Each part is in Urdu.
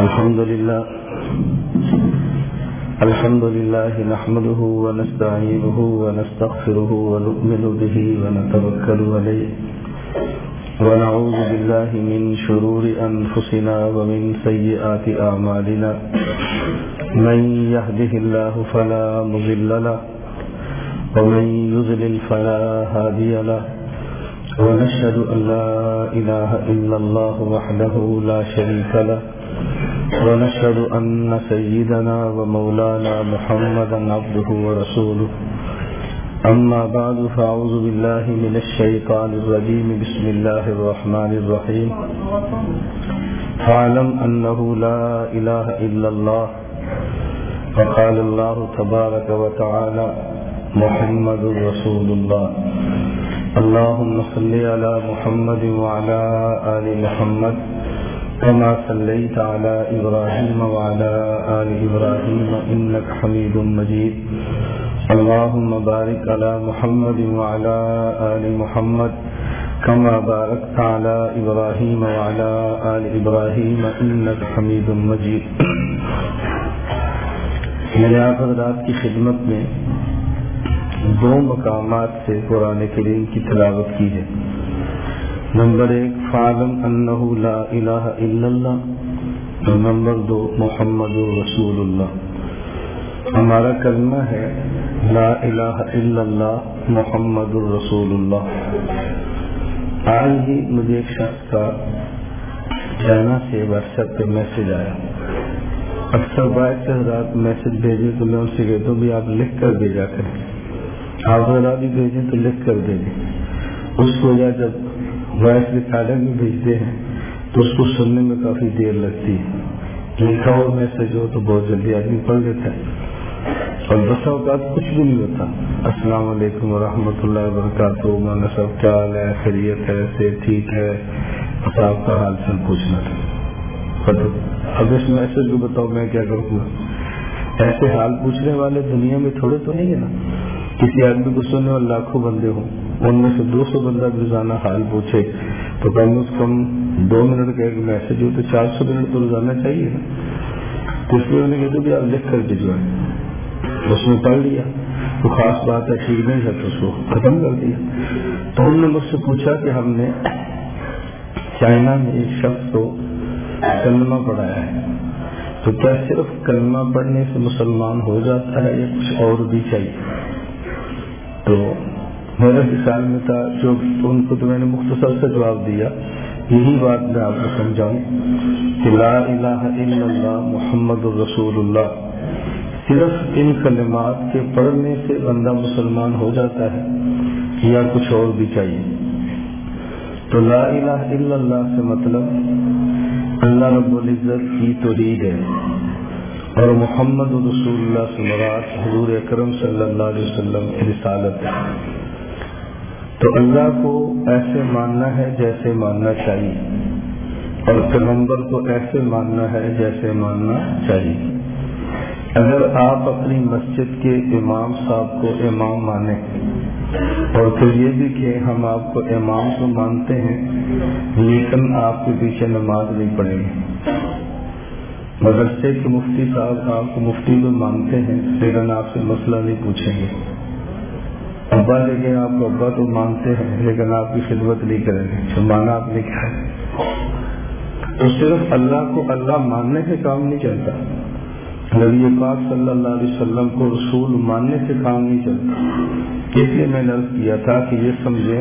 الحمد لله الحمد لله نحمده ونستعينه ونستغفره ونؤمن به ونتوكل عليه، ونعوذ بالله من شرور أنفسنا ومن سيئات أعمالنا. من يهده الله فلا مضل له، ومن يضلل فلا هادي له، ونشهد أن لا إله إلا الله وحده لا شريك له. ونشهد أن سيدنا ومولانا محمدا عبده ورسوله. أما بعد، فأعوذ بالله من الشيطان الرجيم. بسم الله الرحمن الرحيم. فاعلم أنه لا إله إلا الله. فقال الله تبارك وتعالى محمد رسول الله. اللهم صل على محمد وعلى آل محمد. كما صليت على إبراهيم وعلى آل إبراهيم إنك حميد مجيد. اللهم بارك على محمد وعلى آل محمد كما باركت على إبراهيم وعلى آل إبراهيم إنك حميد مجيد. میرے آپ حضرات کی خدمت میں دو مقامات سے قرآن کریم کی تلاوت کی ہے۔ نمبر ایک فعلم انہ لا الہ الا اللہ اور نمبر دو، محمد رسول اللہ۔ ہمارا کلمہ ہے لا الہ الا اللہ، محمد الرسول اللہ۔ آج ہی مجھے ایک شخص کا چائنا سے واٹس ایپ پہ میسج آیا۔ اکثر بائک سے حضرات میسج بھیجے تو میں ان سے کہتا ہوں بھی آپ لکھ کر بھیجا کریں۔ آپ ذرا بھی بھیجیں تو لکھ کر دیں گے اس کو یا جب وائس ریکارڈنگ میں بھیجتے ہیں، تو اس کو سننے میں کافی دیر لگتی۔ ہے لکھا ہوا میسج ہو تو بہت جلدی آدمی پڑھ لیتا ہے۔ اور بس اوقات کچھ بھی نہیں ہوتا۔ السلام علیکم ورحمۃ اللہ وبرکاتہ۔ مولانا صاحب، کیا حال ہے؟ خیریت ہے؟ سے ٹھیک ہے؟ بس آپ کا حال چال پوچھنا تھا۔ اب اس میسج کو بتاؤ، میں کیا کروں گا؟ ایسے حال پوچھنے والے دنیا میں تھوڑے تو نہیں ہے نا؟ کسی آدمی کو سننے والے لاکھوں بندے ہوں۔ ان میں سے دو سو بندہ روزانہ حال پوچھے، تو کم از کم دو منٹ کا ایک میسج ہو تو چار سو منٹ تو روزانہ چاہیے نا۔ تو اس لیے انہوں نے کہا کہ آپ لکھ کر بھجوائیں اس نے پڑھ لیا۔ تو خاص بات ہے، ٹھیک نہیں ہے تو اس کو ختم کر دیا۔ تو انہوں نے مجھ سے پوچھا کہ ہم نے چائنا میں ایک شخص کو کلمہ پڑھایا ہے۔ تو کیا صرف کلمہ پڑھنے سے مسلمان ہو جاتا ہے یا کچھ اور بھی چاہیے؟ تو میرا خیال میں تھا جو ان کو تو میں نے مختصر سے جواب دیا، یہی بات میں آپ کو سمجھاؤں کہ لا الہ الا اللہ محمد الرسول اللہ صرف ان کلمات کے پڑھنے سے بندہ مسلمان ہو جاتا ہے یا کچھ اور بھی چاہیے۔ تو لا الہ الا اللہ سے مطلب اللہ رب العزت کی توحید ہے اور محمد رسول اللہ سے مراد حضور اکرم صلی اللہ علیہ وسلم کی رسالت ہے۔ تو اللہ کو ایسے ماننا ہے جیسے ماننا چاہیے اور پیغمبر کو ایسے ماننا ہے جیسے ماننا چاہیے۔ اگر آپ اپنی مسجد کے امام صاحب کو امام مانیں اور پھر یہ بھی کہ ہم آپ کو امام کو مانتے ہیں، لیکن آپ کے پیچھے نماز نہیں پڑھیں گے۔ مدرسے کے مفتی صاحب آپ کو مفتی میں مانتے ہیں، لیکن آپ سے مسئلہ نہیں پوچھیں گے۔ ابا لیکن آپ کو ابا تو مانتے ہیں، لیکن آپ کی خدمت نہیں کریں گے۔ تو مانا آپ نے کیا ہے؟ تو صرف اللہ کو اللہ ماننے سے کام نہیں چلتا۔ نبی پاک صلی اللہ علیہ وسلم کو رسول ماننے سے کام نہیں چلتا۔ اس لیے میں نے کیا تھا کہ یہ سمجھے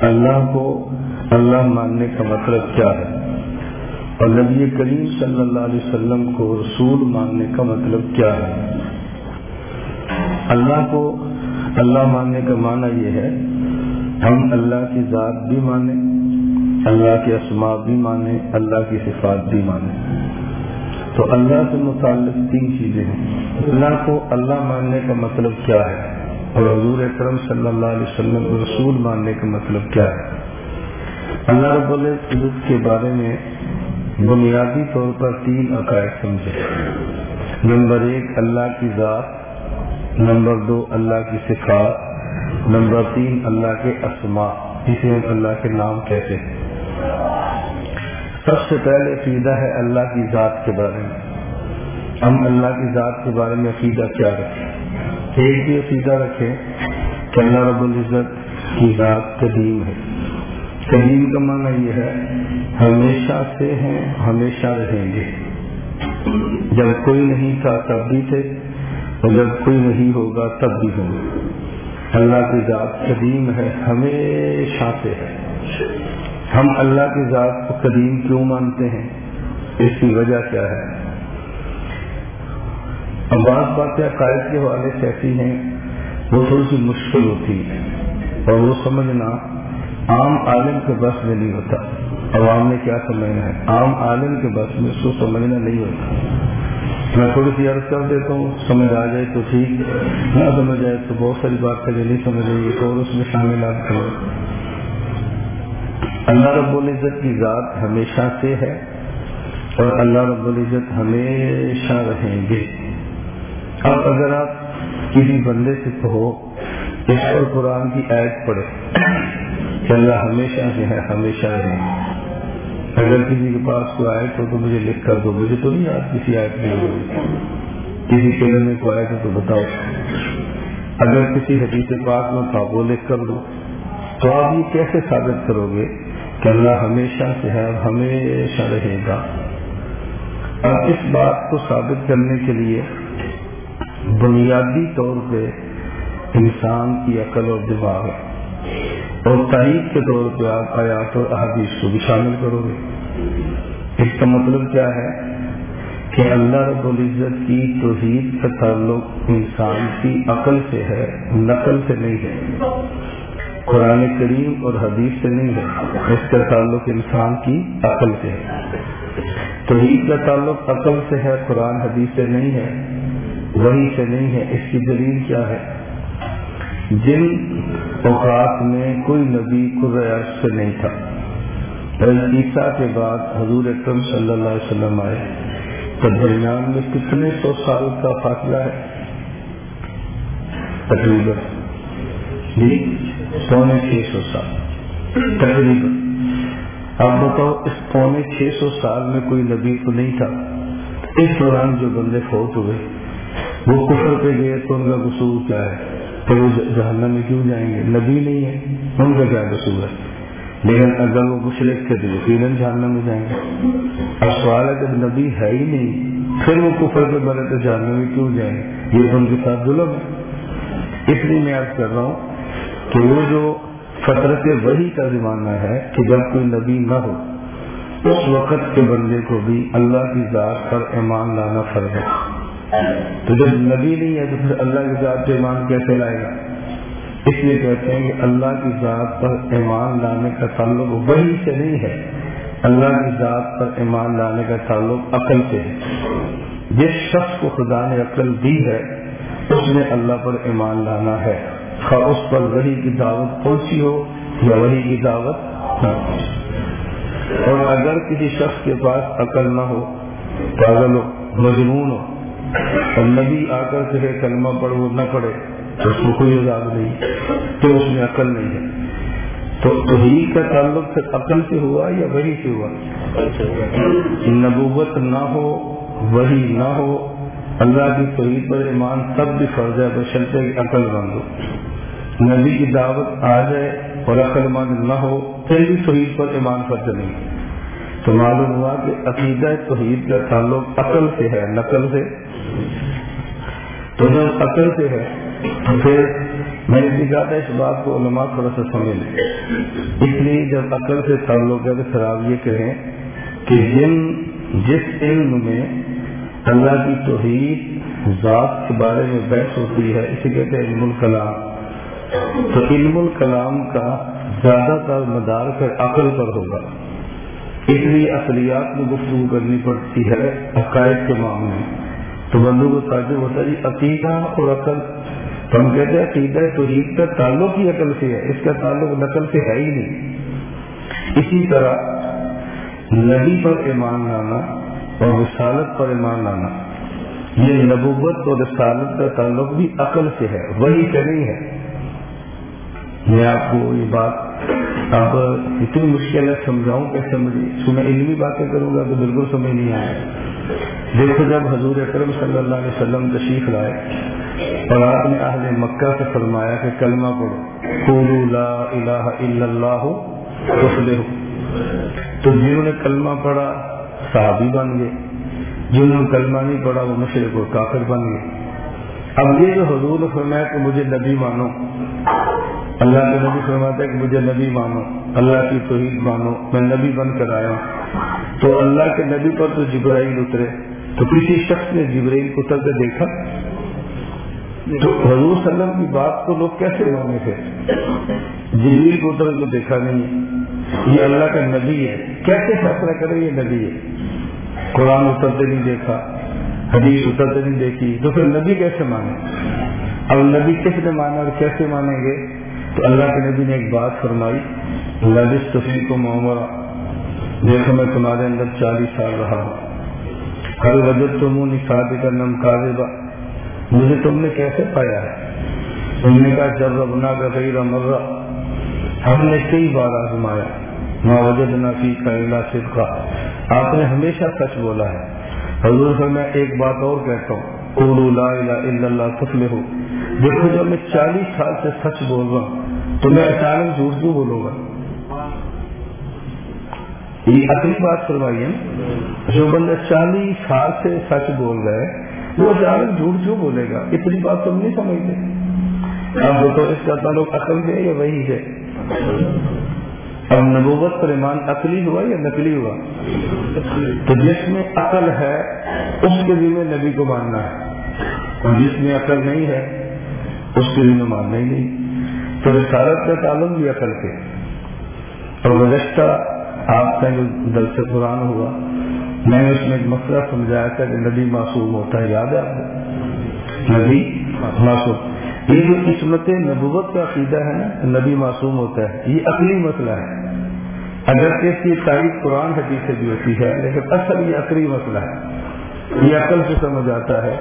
اللہ کو اللہ ماننے کا مطلب کیا ہے؟ اور نبی کریم صلی اللہ علیہ وسلم کو رسول ماننے کا مطلب کیا ہے؟ اللہ کو اللہ ماننے کا معنی یہ ہے، ہم اللہ کی ذات بھی مانیں، اللہ کے اسماء بھی مانیں، اللہ کی صفات بھی مانیں۔ تو اللہ سے متعلق تین چیزیں ہیں۔ اللہ کو اللہ ماننے کا مطلب کیا ہے؟ اور حضور اکرم صلی اللہ علیہ وسلم رسول ماننے کا مطلب کیا ہے؟ اللہ رب العزت کے بارے میں بنیادی طور پر تین عقائد سمجھے۔ نمبر ایک، اللہ کی ذات نمبر دو، اللہ کی صفات. نمبر تین، اللہ کے اسماء. جسے ہم اللہ کے نام کہتے ہیں. سب سے پہلے عقیدہ ہے اللہ کی ذات کے بارے میں. ہم اللہ کی ذات کے بارے میں عقیدہ کیا رکھیں؟ ایک بھی عقیدہ رکھیں کہ اللہ رب العزت کی ذات قدیم ہے. قدیم کا معنی یہ ہے، ہمیشہ سے ہیں، ہمیشہ رہیں گے۔ جب کوئی نہیں تھا، تب بھی تھے۔ اور جب کوئی نہیں ہوگا تب بھی ہوں۔ گے اللہ کی ذات قدیم ہے، ہمیشہ سے ہے۔ ہم اللہ کی ذات کو قدیم کیوں مانتے ہیں؟ اس کی وجہ کیا ہے؟ اب بعض باتیں عقائد کے حوالے سے ایسی ہیں، وہ تھوڑی سی مشکل ہوتی ہے اور وہ سمجھنا عام عالم کے بس میں نہیں ہوتا۔ عوام نے کیا سمجھنا ہے؟ عام عالم کے بس میں اس کو سمجھنا نہیں ہوتا۔ میں تھوڑی سی عرض کر دیتا ہوں، سمجھ آ جائے تو ٹھیک، نہ سمجھ آئے تو بہت ساری بات جو نہیں سمجھ رہی ہے اور اس میں شامل آپ کرو اللہ رب العزت کی ذات ہمیشہ سے ہے اور اللہ رب العزت ہمیشہ رہیں گے۔ اب اگر آپ کسی بندے سے کہو، اس پر قرآن کی عید پڑے کہ اللہ ہمیشہ سے ہے، ہمیشہ رہیں۔ گے اگر کسی کے پاس کوئی آئے تو مجھے لکھ کر دو، مجھے تو نہیں یاد کسی آیت میں کسی کیلر میں کوئی آئے تو بتاؤ۔ اگر کسی حدیث پاک میں تھا وہ لکھ کر دو۔ تو آپ یہ کیسے ثابت کرو گے کہ اللہ ہمیشہ سے ہے اور ہمیشہ رہے گا؟ اب اس بات کو ثابت کرنے کے لیے بنیادی طور پہ انسان کی عقل اور دماغ اور تاریخ کے طور پہ آپ آیات اور احادیث کو بھی شامل کرو گے۔ اس کا مطلب کیا ہے؟ کہ اللہ رب العزت کی توحید کا تعلق انسان کی عقل سے ہے، نقل سے نہیں ہے۔ قرآن کریم اور حدیث سے نہیں ہے، اس کا تعلق انسان کی عقل سے ہے۔ توحید کا تعلق عقل سے ہے، قرآن حدیث سے نہیں ہے وہی سے نہیں ہے۔ اس کی دلیل کیا ہے؟ جن اوقات میں کوئی نبی قرآن سے نہیں تھا۔ عیسیٰ کے بعد حضور اکرم صلی اللہ علیہ وسلم آئے۔ تو درمیان میں کتنے سو سال کا فاصلہ ہے؟ تقریباً۔ جی پونے چھ سو سال۔ تقریباً۔ اب بتاؤ، اس پونے چھ سو سال میں کوئی نبی تو نہیں تھا؟ اس دوران جو بندے فوت ہوئے، وہ کفر پہ گئے تو ان کا قصور کیا ہے؟ پھر وہ جہنم میں کیوں جائیں گے؟ نبی نہیں ہے ان کا کیا قصور ہے؟ لیکن اگر وہ مشرق تھے تو یقیناً جاننا میں جائیں گے۔ اب سوال ہے، جب نبی ہے ہی نہیں، پھر وہ کفر پہ بنے تو جاننے میں کیوں جائیں گے؟ یہ تو ان کے ساتھ ظلم ہے۔ اس لیے میں عرض کر رہا ہوں کہ وہ جو فطرت وہی کا زمانہ ہے کہ جب کوئی نبی نہ ہو، اس وقت کے بندے کو بھی اللہ کی ذات پر ایمان لانا فرض ہے۔ تو جب نبی نہیں ہے تو پھر اللہ کی ذات پہ ایمان کیسے لائے گا؟ اس لیے کہتے ہیں کہ اللہ کی ذات پر ایمان لانے کا تعلق وہی سے نہیں ہے۔ اللہ کی ذات پر ایمان لانے کا تعلق عقل سے ہے۔ جس شخص کو خدا نے عقل دی ہے، اس نے اللہ پر ایمان لانا ہے۔ خواہ اس پر وہی کی دعوت پہنچی ہو یا وہی کی دعوت نہ اور اگر کسی شخص کے پاس عقل نہ ہو پاگل ہو مجنون ہو اور نبی آ کر کے کلمہ پڑھ وہ نہ پڑھے تو اس کو کوئی عذاب نہیں تو اس میں عقل نہیں ہے۔ تو توحید کا تعلق عقل سے ہوا یا وہی سے ہوا؟ نبوت نہ ہو وہی نہ ہو اللہ کی توحید پر ایمان تب بھی فرض ہے بشرطے کی عقل مند ہو۔ نبی کی دعوت آ جائے اور عقل مند نہ ہو پھر بھی توحید پر ایمان فرض نہیں۔ تو معلوم ہوا کہ عقیدہ توحید کا تعلق عقل سے ہے نقل سے۔ تو جب عقل سے ہے تو پھر میں نے کہا تھا اس بات کو علماء تھوڑا سا سمجھ لیں اس لیے جب عقل سے تعلق ہے تو پھر آپ یہ کہیں کہ جن، جس علم میں اللہ کی توحید ذات کے بارے میں بحث ہوتی ہے، اسے کہتے ہیں علم الکلام۔ تو علم الکلام کا زیادہ تر مدار کر عقل پر ہوگا۔ اس لیے اقلیات میں گفتگو کرنی پڑتی ہے، عقائد کے معاملے۔ میں تو بندو کو تعجب ہوتا ہے جی عقیدہ اور عقل، تو ہم کہتے ہیں عقیدہ توحید کا تعلق ہی عقل سے ہے، اس کا تعلق نقل سے ہے ہی نہیں۔ اسی طرح نبی پر ایمان لانا اور رسالت پر ایمان لانا، یہ نبوت اور رسالت کا تعلق بھی عقل سے ہے وہی سے نہیں ہے۔ میں آپ کو یہ بات اب اتنی مشکل ہے، سمجھاؤں کیسے مجھے میں علمی باتیں کروں گا تو بالکل سمجھ نہیں آئے۔ دیکھو جب حضور اکرم صلی اللہ علیہ وسلم تشریف لائے اور آپ نے اہل مکہ سے فرمایا کہ کلمہ پڑھو لا الہ الا اللہ تو جنہوں نے کلمہ پڑھا، صحابی بن گئے۔ جنہوں نے کلمہ نہیں پڑھا، وہ مشرق و کافر بن گئے۔ اب یہ جو حضور نے فرمایا کہ مجھے نبی مانو، اللہ کے نبی فرماتا ہے کہ مجھے نبی مانو، اللہ کی توحید مانو، میں نبی بن کر آیا ہوں۔ تو اللہ کے نبی پر تو جبرائیل اترے۔ تو کسی شخص نے جبرائیل کو اتر کے دیکھا؟ تو حضور صلی اللہ علیہ وسلم کی بات کو لوگ کیسے مانے تھے؟ جبریل کو اتر کو دیکھا نہیں۔ یہ اللہ کا نبی ہے۔ کیسے فیصلہ کرے یہ نبی ہے؟ قرآن اترتے نہیں دیکھا، حدیث اترتے نہیں دیکھی۔ تو پھر نبی کیسے مانے؟ اب نبی کس نے مانا اور کیسے مانیں گے؟ تو اللہ کے نبی نے ایک بات فرمائی لذیذ تفریح کو معمرہ دیکھو میں تمہارے اندر چالیس سال رہا ہوں۔ ہر وجہ تم نشاد کا نم کاغذ مجھے تم نے کیسے پایا ہے؟ تم نے کہا، جب ربنا کا غیر مرہ، ہم نے کئی بار آزمایا ماں وجد نہ نفی کا اللہ کا آپ نے ہمیشہ سچ بولا ہے۔ حضور سے میں ایک بات اور کہتا ہوں۔ قولو لا الہ الا اللہ تفلحو دیکھو، جب میں چالیس سال سے سچ بول رہا ہوں، تو میں اچانک جھوٹ کیوں بولوں گا۔ یہ اصلی بات فرمائیے۔ جو بندہ چالیس سال سے سچ بول رہا ہے، وہ اچانک جھوٹ کیوں بولے گا، اتنی بات تم نہیں سمجھتے۔ اب تو اس کا تعلق عقل ہے یا وہی ہے؟ اب نبوت پر ایمان عقلی ہوا یا نقلی ہوا؟ تو جس میں عقل ہے، اس کے ذمہ نبی کو ماننا ہے۔ اور جس میں عقل نہیں ہے، اس کے ذمہ ماننا ہی نہیں۔ تو رسالت کا تعلق بھی عقل کے۔ اور گزشتہ آپ کا جو دل سے قرآن ہوا، میں نے اس میں ایک مسئلہ سمجھایا تھا کہ نبی معصوم ہوتا ہے، یاد ہے آپ کو؟ نبی معصوم۔ یہ جو قسمت نبوت کا عقیدہ ہے نا نبی معصوم ہوتا ہے، یہ عقلی مسئلہ ہے۔ اگر اس کی تاریخ قرآن حدیث سے بھی ہوتی ہے، لیکن اصل یہ عقلی مسئلہ ہے۔ یہ عقل سے سمجھ آتا ہے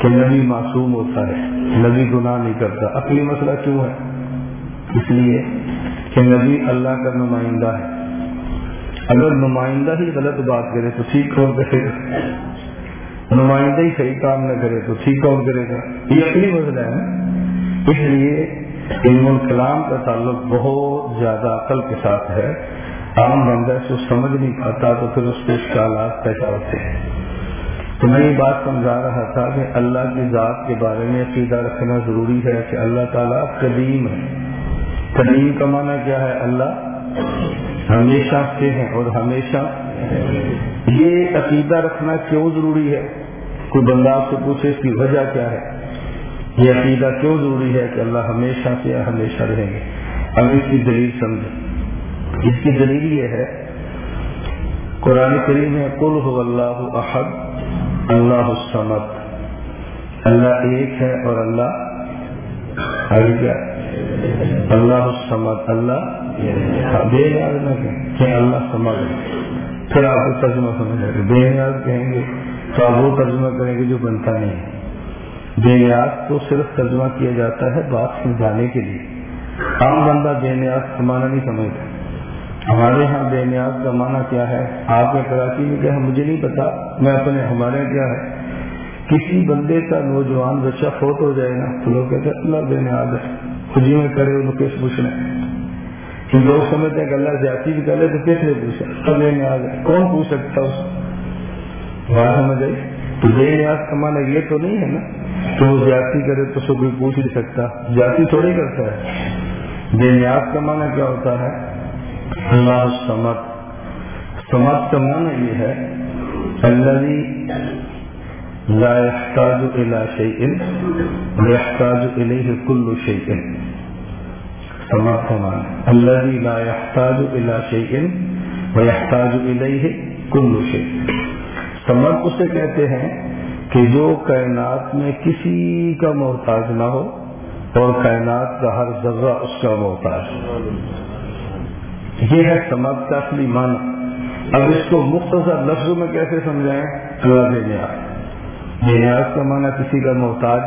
کہ نبی معصوم ہوتا ہے، نبی گناہ نہیں کرتا۔ عقلی مسئلہ کیوں ہے؟ اس لیے کہ نبی اللہ کا نمائندہ ہے۔ اگر نمائندہ ہی غلط بات کرے تو ٹھیک کون کرے گا؟ نمائندہ ہی صحیح کام نہ کرے تو ٹھیک کون کرے گا؟ یہ عقلی مسئلہ ہے اس لیے علم الکلام کا تعلق بہت زیادہ عقل کے ساتھ ہے۔ عام بندہ سے سمجھ نہیں پاتا تو پھر اس کے خیالات پیدا ہوتے ہیں۔ تو میں یہ بات سمجھا رہا تھا کہ اللہ کی ذات کے بارے میں عقیدہ رکھنا ضروری ہے کہ اللہ تعالیٰ قدیم ہے۔ قدیم کا معنی کیا ہے؟ اللہ ہمیشہ سے ہے اور ہمیشہ یہ عقیدہ رکھنا کیوں ضروری ہے؟ کوئی بندہ آپ سے پوچھے اس کی وجہ کیا ہے؟ یہ عقیدہ کیوں ضروری ہے کہ اللہ ہمیشہ سے ہمیشہ رہیں گے؟ اب اس کی دلیل سمجھے اس کی دلیل یہ ہے، قرآن کریم ہے کل ہو اللہ احد، اللہ السمد اللہ ایک ہے اور اللہ کیا؟ اللہ السمد اللہ بے یاد نہ کہ اللہ سمجھ پھر آپ کو ترجمہ سمجھ آئے گا بے یاد کہیں گے تو آپ وہ ترجمہ کریں گے جو بنتا نہیں ہے۔ بے نیاز کو صرف ترجمہ کیا جاتا ہے بات سمجھانے کے لیے۔ عام بندہ بے نیاز کا نہیں سمجھتا۔ ہمارے ہاں بے نیاز کا معنی کیا ہے؟ آپ نے کراچی میں کیا مجھے نہیں پتا، میں اپنے ہمارے یہاں کیا ہے۔ کسی بندے کا نوجوان بچہ فوت ہو جائے نا تو لوگ کہتے اللہ بے نیاز ہے۔ خوشی میں کرے وہ کیس پوچھنا کہ لوگ سمجھتے ہیں کہ اللہ زیادتی بھی کرے تو کس نے پوچھا۔ سب بے نیاز ہے کون پوچھ سکتا اس بات سمجھ آئی؟ تو بے نیاز کا معنی یہ تو نہیں ہے نا۔ تو وہ جاتی کرے تو سب کوئی پوچھ نہیں سکتا۔ جاتی تھوڑی کرتا ہے۔ بے نیاز کا معنی کیا ہوتا ہے؟ اللہ سمت سمت کا معنی یہ ہے اللہ لا يحتاج الى شيء ويحتاج اليه كل شيء. سمت کا الذي لا يحتاج الى شيء ويحتاج اليه كل شيء. سمت اسے کہتے ہیں کہ جو کائنات میں کسی کا محتاج نہ ہو اور کائنات کا ہر ذرہ اس کا محتاج۔ یہ ہے سماج کا اصلی معنی۔ اب اس کو مختصر لفظوں میں کیسے سمجھائیں؟ بے نیاز بے نیاز کا معنی کسی کا محتاج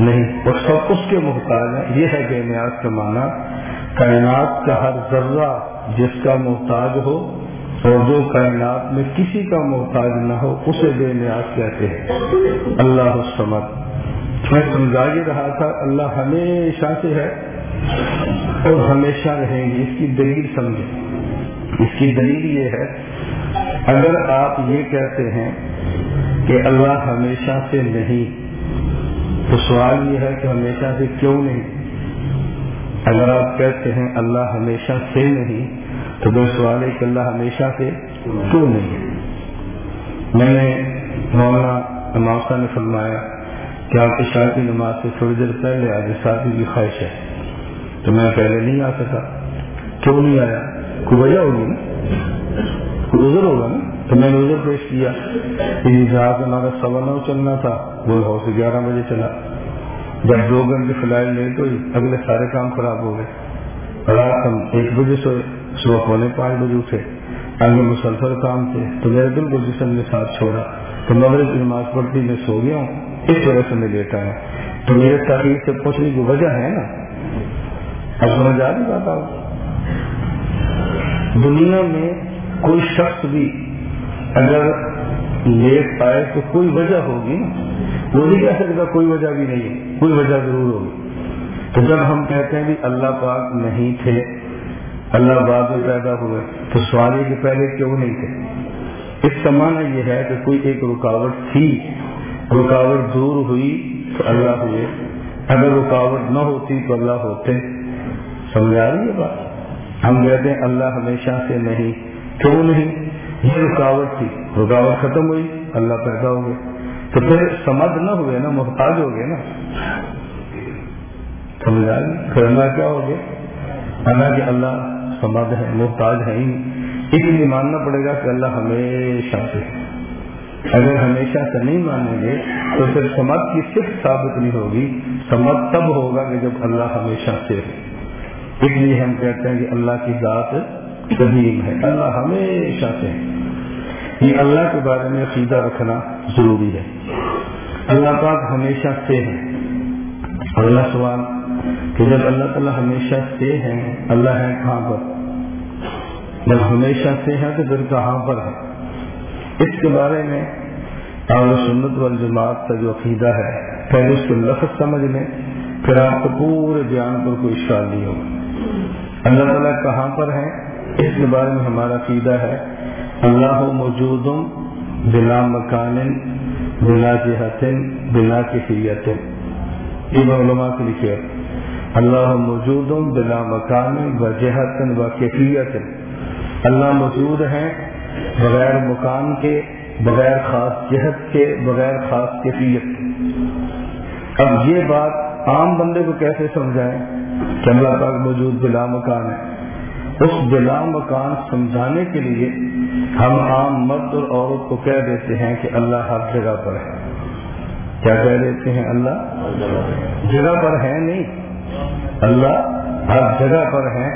نہیں، اور سب اس کے محتاج ہے یہ ہے بے نیاز کا معنی۔ کائنات کا ہر ذرہ جس کا محتاج ہو، اور جو کائنات میں کسی کا محتاج نہ ہو، اسے بے نیاز کہتے ہیں۔ اللہ سمت میں سمجھا یہ رہا تھا، اللہ ہمیشہ سے ہے اور ہمیشہ رہیں گے۔ اس کی دلیل سمجھے اس کی دلیل یہ ہے اگر آپ یہ کہتے ہیں کہ اللہ ہمیشہ سے نہیں، تو سوال یہ ہے کہ ہمیشہ سے کیوں نہیں؟ اگر آپ کہتے ہیں اللہ ہمیشہ سے نہیں، تو وہ سوال ہے کہ اللہ ہمیشہ سے کیوں نہیں؟ میں نے مولانا اماسا نے فرمایا کہ آپ عشاء کی نماز سے تھوڑی دیر پہلے آج شادی کی خواہش ہے۔ تو میں پہلے نہیں آ سکا۔ کیوں نہیں آیا؟ کوئی وجہ ہوگی نا؟ کوئی ہوگا نا؟ تو میں نے ادھر پیش کیا جہاں سے ہمارا سوا نو چلنا تھا، وہ ہو سے گیارہ بجے چلا۔ جب دو گھنٹے فلائٹ نہیں تو اگلے سارے کام خراب ہو گئے۔ رات ہم ایک بجے سوئے صبح پونے پانچ بجے اٹھے۔ آگے مسلسل کام تھے، تو میرے بالکل جسم نے ساتھ چھوڑا۔ تو مغرب کی نماز پڑھتی میں سو گیا ہوں، اس وجہ سے میں لیٹا ہے تو میرے تاریخ سے پوچھنے کی وجہ ہے نا؟ اب سمجھ آ نہیں پاتا دنیا میں کوئی شخص بھی اگر لیٹ پائے تو کوئی وجہ ہوگی وہ نہیں کہہ سکتا کوئی وجہ بھی نہیں کوئی وجہ ضرور ہوگی۔ تو جب ہم کہتے ہیں کہ اللہ پاک نہیں تھے، اللہ بعد میں پیدا ہوئے، تو سوال کے پہلے کیوں نہیں تھے؟ اس کا معنی یہ ہے کہ کوئی ایک رکاوٹ تھی، رکاوٹ دور ہوئی تو اللہ ہوئے۔ اگر رکاوٹ نہ ہوتی تو اللہ ہوتے۔ سمجھا رہی ہے بات؟ ہم کہتے ہیں اللہ ہمیشہ سے نہیں، کیوں نہیں؟ یہ رکاوٹ تھی۔ رکاوٹ ختم ہوئی، اللہ پیدا ہو گئے تو پھر سمجھ نہ ہوئے نا، محتاج ہو گئے نا۔ سمجھا کرنا کیا ہو گیا؟ کہ اللہ سمجھ ہے، محتاج ہے ہی۔ اس لیے ماننا پڑے گا کہ اللہ ہمیشہ سے۔ اگر ہمیشہ سے نہیں مانیں گے، تو پھر سمجھ کی صرف ثابت نہیں ہوگی۔ سمجھ تب ہوگا کہ جب اللہ ہمیشہ سے ہو اس لیے ہم کہتے ہیں کہ اللہ کی ذات قدیم ہے۔ اللہ ہمیشہ سے یہ اللہ کے بارے میں عقیدہ رکھنا ضروری ہے۔ اللہ پاک ہمیشہ سے ہے اللہ سوال کہ جب اللہ تعالیٰ ہمیشہ سے ہے اللہ ہے کہاں پر؟ جب ہمیشہ سے ہے تو پھر کہاں پر ہے؟ اس کے بارے میں اور سنت والجماعت کا جو عقیدہ ہے، پہلے اس کو لفظ سمجھ لیں، پھر آپ کو پورے بیان پر کوئی اشار نہیں ہوگا۔ اللہ تعالیٰ کہاں پر ہے اس کے بارے میں ہمارا عقیدہ ہے۔ اللہ موجود بلا مکان بلا جہت بلا کفیت یہ علماء کے لکھے اللہ موجود بلا مکان و جہت و کیفیت اللہ موجود ہیں بغیر مکان کے، بغیر خاص جہت کے، بغیر خاص کیفیت۔ اب یہ بات عام بندے کو کیسے سمجھائیں؟ کہ اللہ پاک موجود بلا مکان ہے۔ اس بلا مکان سمجھانے کے لیے ہم عام مرد اور عورت کو کہہ دیتے ہیں کہ اللہ ہر جگہ پر ہے۔ کیا کہہ دیتے ہیں اللہ؟ جگہ پر ہے نہیں۔ اللہ ہر جگہ پر ہے۔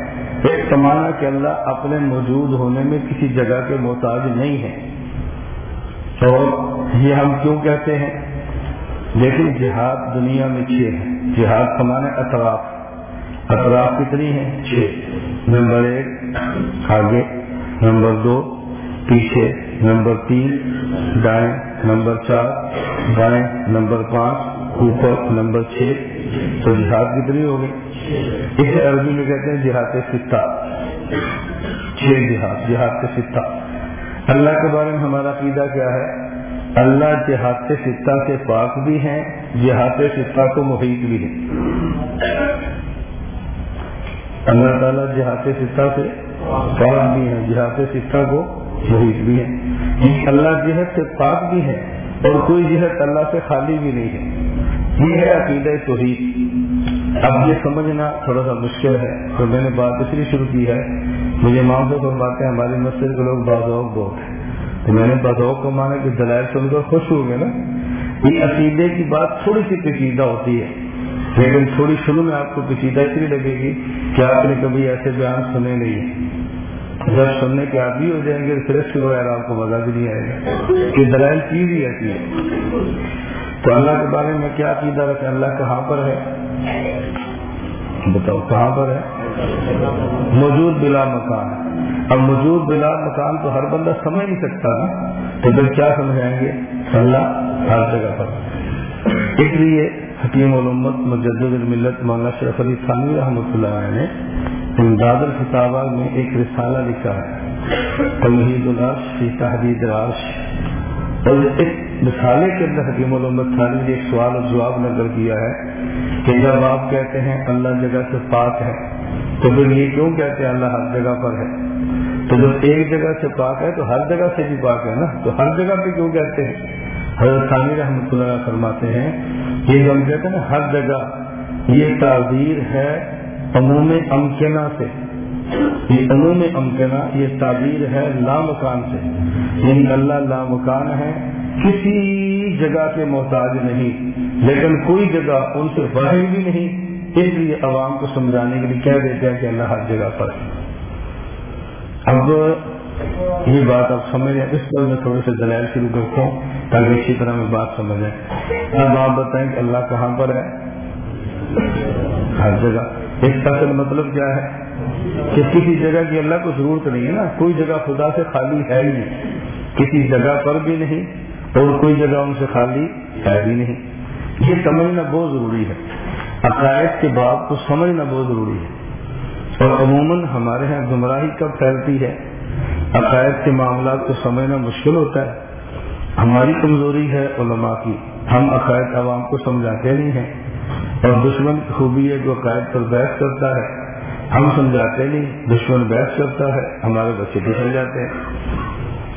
ایک سمانا کہ اللہ اپنے موجود ہونے میں کسی جگہ کے محتاج نہیں ہے۔ اور یہ ہم کیوں کہتے ہیں؟ لیکن جہاد دنیا میں چھ ہے جہاد سمانے اطراف۔ اطراف کتنی ہیں؟ چھ۔ نمبر ایک، آگے۔ نمبر دو، پیچھے۔ نمبر تین، دائیں۔ نمبر چار، بائیں۔ نمبر پانچ، اوپر۔ نمبر چھ۔ تو جہاد کتنی ہو گئی؟ اسے عربی میں کہتے ہیں جہاد ستا چھ جہاد جہاد ستا اللہ کے بارے میں ہمارا عقیدہ کیا ہے؟ اللہ جہاد ستا سے پاک بھی ہیں، جہاد ستا کو محیط بھی ہے اللہ تعالیٰ جہاد سطح سے پاک بھی ہیں، جہاد سطح کو محیط بھی ہیں۔ اللہ جہد سے پاک بھی ہے اور کوئی جہد اللہ سے خالی بھی نہیں ہے۔ یہ ہے عقیدہ توحید۔ اب یہ سمجھنا تھوڑا سا مشکل ہے۔ تو میں نے بات اس لیے شروع کی ہے، مجھے ماں سے فرماتے ہیں ہماری مسجد کے لوگ بازوق بہت ہیں۔ تو میں نے بازوق کو مانا کہ دلائل سن کر خوش ہو گئے نا۔ یہ عقیدے کی بات تھوڑی سی پیچیدہ ہوتی ہے۔ لیکن تھوڑی شروع میں آپ کو پیچیدہ اس لیے لگے گی کہ آپ نے کبھی ایسے بیان سنے نہیں۔ جب سننے کے عادی ہو جائیں گے، پھر اس کے بغیر آپ کو مزہ بھی نہیں آئے گا کہ دلائل چیز ہی ایسی ہے تو اللہ کے بارے میں کیا عقیدہ رکھے اللہ کہاں پر ہے؟ بتاؤ، کہاں پر ہے؟ موجود بلا مکان۔ اب موجود بلا مکان تو ہر بندہ سمجھ نہیں سکتا نا۔ تو پھر کیا سمجھائیں گے؟ اللہ ہر جگہ پر۔ اس لیے حکیم علومت مجدد الملت مولانا شرف علی ثانوی رحمۃ اللہ علیہ نے امداد الفتابہ میں ایک رسالہ لکھا ہے۔ تمہید العرش فی تحدید العرش۔ اور ایک رسالے کے اندر حکیم علومت ثانوی نے ایک سوال اور جواب نظر کیا ہے کہ جب آپ کہتے ہیں اللہ جگہ سے پاک ہے، تو پھر یہ کیوں کہتے ہیں اللہ ہر جگہ پر ہے؟ تو جب ایک جگہ سے پاک ہے، تو ہر جگہ سے بھی پاک ہے نا؟ تو ہر جگہ پہ کیوں کہتے ہیں؟ حضرت ثانی رحمۃ اللہ فرماتے ہیں، یہ جو ہم کہتے ہیں ہر جگہ یہ تعبیر ہے عموم امکنا سے۔ یہ عموم امکنا یہ تعبیر ہے لامکان سے۔ یعنی اللہ لامکان ہے، کسی جگہ کے محتاج نہیں۔ لیکن کوئی جگہ ان سے باہر بھی نہیں۔ اس لیے عوام کو سمجھانے کے لیے کہہ دیتے ہیں کہ اللہ ہر جگہ پر اب یہ بات آپ سمجھ رہے اس پر میں تھوڑے سے دلائل شروع کرتا ہوں تاکہ اسی طرح میں بات سمجھ اب آپ بتائیں کہ اللہ کہاں پر ہے؟ ہر جگہ۔ اس کا اصل مطلب کیا ہے؟ کہ کسی جگہ کی اللہ کو ضرورت نہیں ہے نا۔ کوئی جگہ خدا سے خالی ہے ہی نہیں۔ کسی جگہ پر بھی نہیں اور کوئی جگہ ان سے خالی ہے بھی نہیں۔ یہ سمجھنا بہت ضروری ہے۔ عقائد کے بات کو سمجھنا بہت ضروری ہے۔ اور عموماً ہمارے یہاں گمراہی کب پھیلتی ہے؟ عقائد کے معاملات کو سمجھنا مشکل ہوتا ہے۔ ہماری کمزوری ہے علماء کی۔ ہم عقائد عوام کو سمجھاتے نہیں ہیں۔ اور دشمن کی خوبی ہے جو عقائد پر بحث کرتا ہے۔ ہم سمجھاتے نہیں، دشمن بحث کرتا ہے، ہمارے بچے پھسل جاتے ہیں۔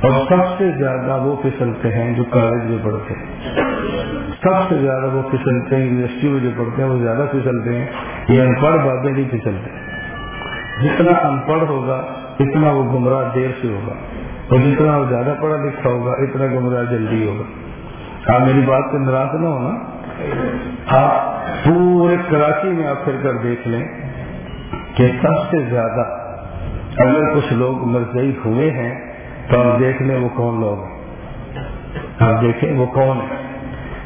اور سب سے زیادہ وہ پھسلتے ہیں جو کالج میں پڑھتے ہیں۔ سب سے زیادہ وہ پھسلتے ہیں، یونیورسٹی میں جو پڑھتے ہیں، وہ زیادہ پھسلتے ہیں۔ یہ ان پڑھ باتیں نہیں پھسلتے۔ جتنا ان پڑھ ہوگا اتنا وہ گمراہ دیر سے ہوگا اور جتنا وہ زیادہ پڑھا لکھا ہوگا، اتنا گمراہ جلدی ہوگا۔ آپ میری بات سے ناراض نہ ہونا۔ آپ پورے کراچی میں آپ پھر کر دیکھ لیں کہ سب سے زیادہ اگر کچھ لوگ مرضی ہوئے ہیں تو آپ دیکھ لیں وہ کون لوگ ہیں۔ آپ دیکھیں وہ کون ہیں۔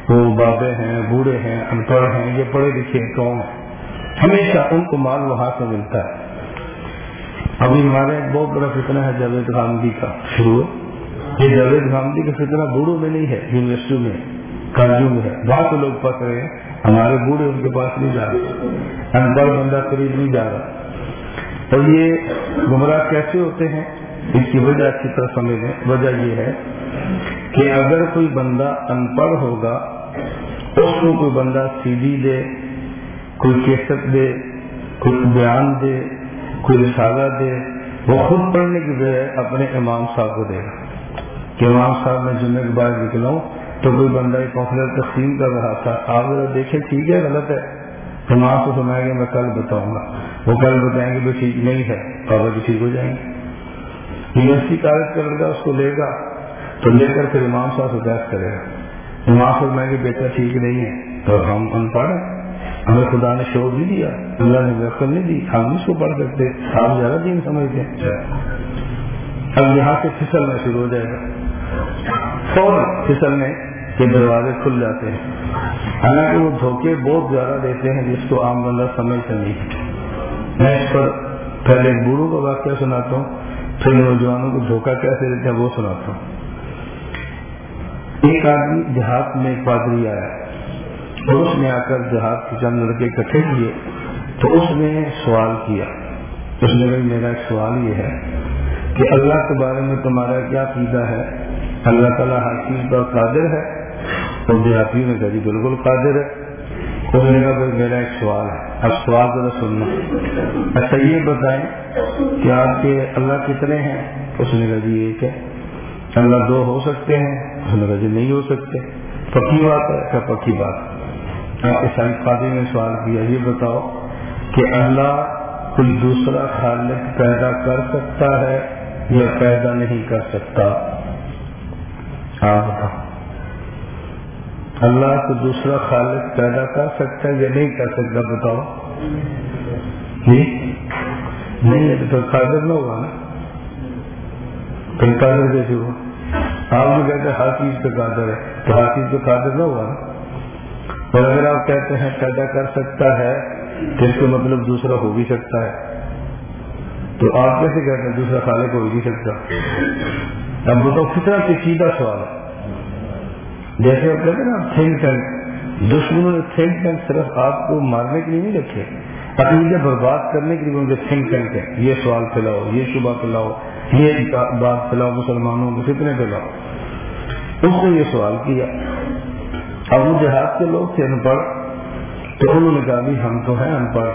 وہ بابے ہیں، بوڑھے ہیں ان پڑھ ہیں، یہ پڑھے لکھے کون ہیں۔ ہمیشہ ان کو مال وہاں سے ملتا ہے۔ ابھی ہمارے ایک بہت بڑا فتنہ ہے جاوید گاندھی کا شروع یہ جاوید گاندھی کا فتنہ بوڑھوں میں نہیں ہے یونیورسٹی میں، کالجوں میں ہے۔ بہت سے لوگ پک رہے ہیں، ہمارے بوڑھے ان کے پاس نہیں جا رہے۔ یعنی ان پڑھ بندہ قریب نہیں جا رہا۔ اور یہ گمراہ کیسے ہوتے ہیں؟ اس کی وجہ اچھی طرح سمجھیں وجہ یہ ہے کہ اگر کوئی بندہ ان پڑھ ہوگا، اس کو کوئی بندہ سی ڈی دے، کوئی کیسٹ دے، کوئی بیان دے کوئی رسالہ دے، وہ خود پڑھنے کی بجائے اپنے امام صاحب کو دے گا۔ کہ امام صاحب میں جمعے کے بعد نکلاؤں تو کوئی بندہ ایک کونسلر تقسیم کر رہا تھا۔ آپ ذرا دیکھیں، ٹھیک ہے، غلط ہے۔ امام کو سنائیں گے، میں کل بتاؤں گا۔ وہ کل بتائیں گے بھائی ٹھیک نہیں ہے۔ بابا جی ٹھیک ہو جائیں گے۔ یونیورسٹی کالج کا لڑکا اس کو لے گا۔ تو لے کر پھر امام صاحب سے بحث کرے گا۔ امام صاحب میں کہ بیٹا ٹھیک نہیں ہے۔ تو ہم ان پڑھ ہمیں خدا نے شور نہیں دیا اللہ نے وقت نہیں دی ہم اس کو پڑھ سکتے آپ زیادہ دین سمجھتے ہیں۔ اب یہاں سے پھسلنا شروع ہو جائے گا۔ فوراً پھسلنے کے دروازے کھل جاتے ہیں۔ حالانکہ وہ دھوکے بہت زیادہ دیتے ہیں جس کو عام بندہ سمجھتا نہیں۔ میں اس پر پہلے بوڑھوں کا واقعہ سناتا ہوں پھر نوجوانوں کو دھوکہ کیسے دیتے ہیں وہ سناتا ہوں۔ ایک آدمی دیہات میں ایک پادری آیا۔ اور اس نے آ کر دیہات کے چند لڑکے اکٹھے کیے تو اس نے سوال کیا۔ اس نے کہا، میرا ایک سوال یہ ہے کہ اللہ کے بارے میں تمہارا کیا عقیدہ ہے؟ اللہ تعالیٰ ہر چیز پر قادر ہے اور دیہاتی نے کہا جی بالکل قادر ہے؟ اس نے کہا بھائی میرا ایک سوال ہے۔ اب سوال ذرا سننا۔ اچھا یہ بتائیں کہ آپ کے اللہ کتنے ہیں؟ اس نے کہا جی ایک ہے اللہ دو ہو سکتے ہیں۔ اس نے کہا جی نہیں ہو سکتے۔ پکی بات ہے۔ کیا پکی بات۔ ہاں، قادی نے سوال کیا، یہ بتاؤ کہ اللہ کوئی دوسرا خالق پیدا کر سکتا ہے یا پیدا نہیں کر سکتا؟ آپ بتاؤ۔ اللہ کو دوسرا خالق پیدا کر سکتا ہے یا نہیں کر سکتا، بتاؤ۔ جی؟ نہیں تو قادر نہ ہوا نا۔ پھر قادر کیسے ہوا؟ آپ جو کہتے ہر چیز پہ قادر ہے، تو ہر چیز پہ قادر نہ ہوا نا۔ اور اگر آپ کہتے ہیں پیدا کر سکتا ہے تو اس کا مطلب دوسرا ہو بھی سکتا ہے۔ تو آپ کیسے کہتے ہیں دوسرا خالق ہو نہیں سکتا؟ اب بتاؤ کتنا پیچیدہ سوال ہے۔ جیسے آپ کہتے ہیں نا تھنک ٹینک دشمنوں نے تھنک ٹینک صرف آپ کو مارنے کے لیے نہیں رکھے عقیدے برباد کرنے کے لیے ان کے تھنک ٹینک ہے یہ سوال پھیلاؤ، یہ شبہ پھیلاؤ، یہ بات پھیلاؤ، مسلمانوں کو کتنے پھیلاؤ۔ اس نے یہ سوال کیا۔ اب وہ دیہات کے لوگ تھے ان پڑھ تو انہوں نے کہا بھی ہم تو ہیں ان پڑھ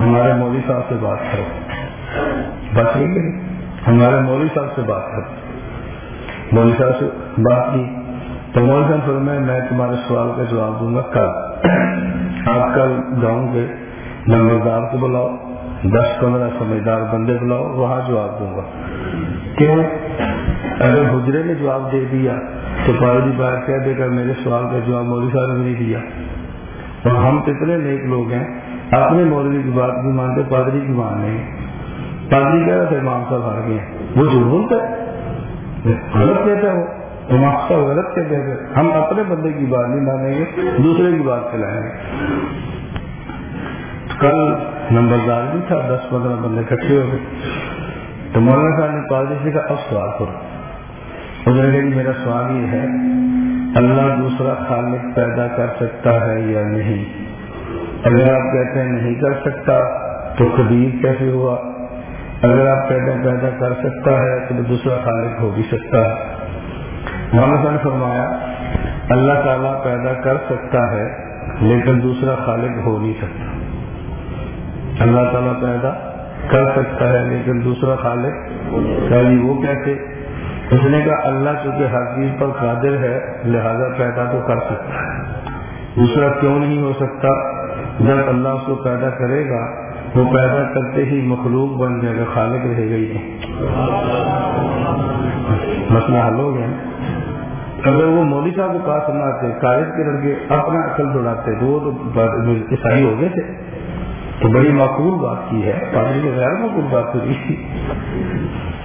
ہمارے مولوی صاحب سے بات کرو۔ بس یہ ہمارے مولوی صاحب سے بات کرو۔ مولوی صاحب سے بات کی۔ تو مولوی صاحب فرمائے میں تمہارے سوال کا جواب دوں گا کل۔ آپ کل گاؤں کے نمبردار کو بلاؤ۔ دس پندرہ سمجھدار بندے بلاؤ، وہاں جواب دوں گا۔ کیوں اگر حجرے نے جواب دے دیا تو پادری بات کہہ دے کر میرے سوال کا جواب مولوی صاحب نے نہیں دیا۔ اور ہم کتنے نیک لوگ ہیں۔ اپنے مولوی کی بات بھی مانتے، پادری کی مان نہیں۔ پادری کہہ رہا تھا، امام صاحب ہار گئے۔ وہ جو بولتا ہے غلط کہتا ہے وہ۔ امام صاحب غلط کہتے ہیں۔ ہم اپنے بندے کی بات نہیں مانیں گے، دوسرے کی بات چلائیں گے۔ کل نمبردار بھی تھا، دس پندرہ بندے اکٹھے ہو گئے تو مولانا صاحب نے پادری سے کہا، اب سوال کرو۔ انہوں نے میرا سوال یہ ہے، اللہ دوسرا خالق پیدا کر سکتا ہے یا نہیں؟ اگر آپ کہتے ہیں نہیں کر سکتا، تو قدیر کیسے ہوا؟ اگر آپ پیدا پیدا کر سکتا ہے، تو دوسرا خالق ہو بھی سکتا ہے۔ مولانا صاحب نے فرمایا، اللہ تعالیٰ پیدا کر سکتا ہے، لیکن دوسرا خالق ہو نہیں سکتا۔ اللہ تعالیٰ پیدا کر سکتا ہے، لیکن دوسرا خالق جی وہ کیسے؟ اس نے کہا، اللہ چونکہ ہر چیز پر قادر ہے، لہذا پیدا تو کر سکتا ہے۔ دوسرا کیوں نہیں ہو سکتا؟ جب اللہ اس کو پیدا کرے گا، وہ پیدا کرتے ہی مخلوق بن جائے گا، خالق رہے گا مسئلہ حل ہو گیا۔ اگر وہ مولوی صاحب کو پاس سناتے کالج کے لڑکے اپنا عقل دوڑاتے تو وہ تو عیسائی ہو گئے تھے۔ تو بڑی معقول بات کی ہے پادری کو غیر معقول بات ہوئی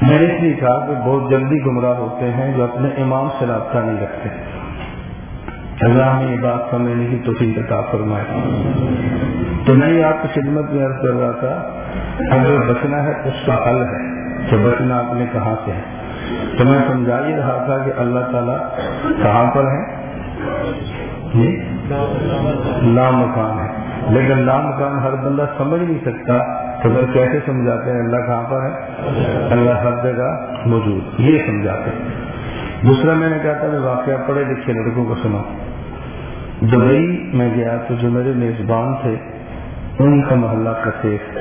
میں نے اس لیے کہا کہ بہت جلدی گمراہ ہوتے ہیں جو اپنے امام سے رابطہ نہیں رکھتے۔ اللہ نے یہ بات سمجھنے کی توفیق عطا فرمائے تو میں یہ آپ کی خدمت میں عرض کر رہا تھا اگر بچنا ہے، اس کا حل ہے۔ کہ بچنا آپ نے کہاں سے ہے۔ تو میں سمجھا ہی رہا تھا کہ اللہ تعالیٰ کہاں پر ہے؟ لام مکان ہے۔ لیکن نام کام ہر بندہ سمجھ نہیں سکتا تو پھر کیسے سمجھاتے ہیں؟ اللہ کہاں پر ہے؟ اللہ ہر جگہ موجود یہ سمجھاتے ہیں۔ دوسرا میں نے کہا تھا میں واقعہ پڑھے لکھے لڑکوں کو سنا دبئی میں گیا تو جو میرے میزبان تھے، ان کا محلہ کثیر۔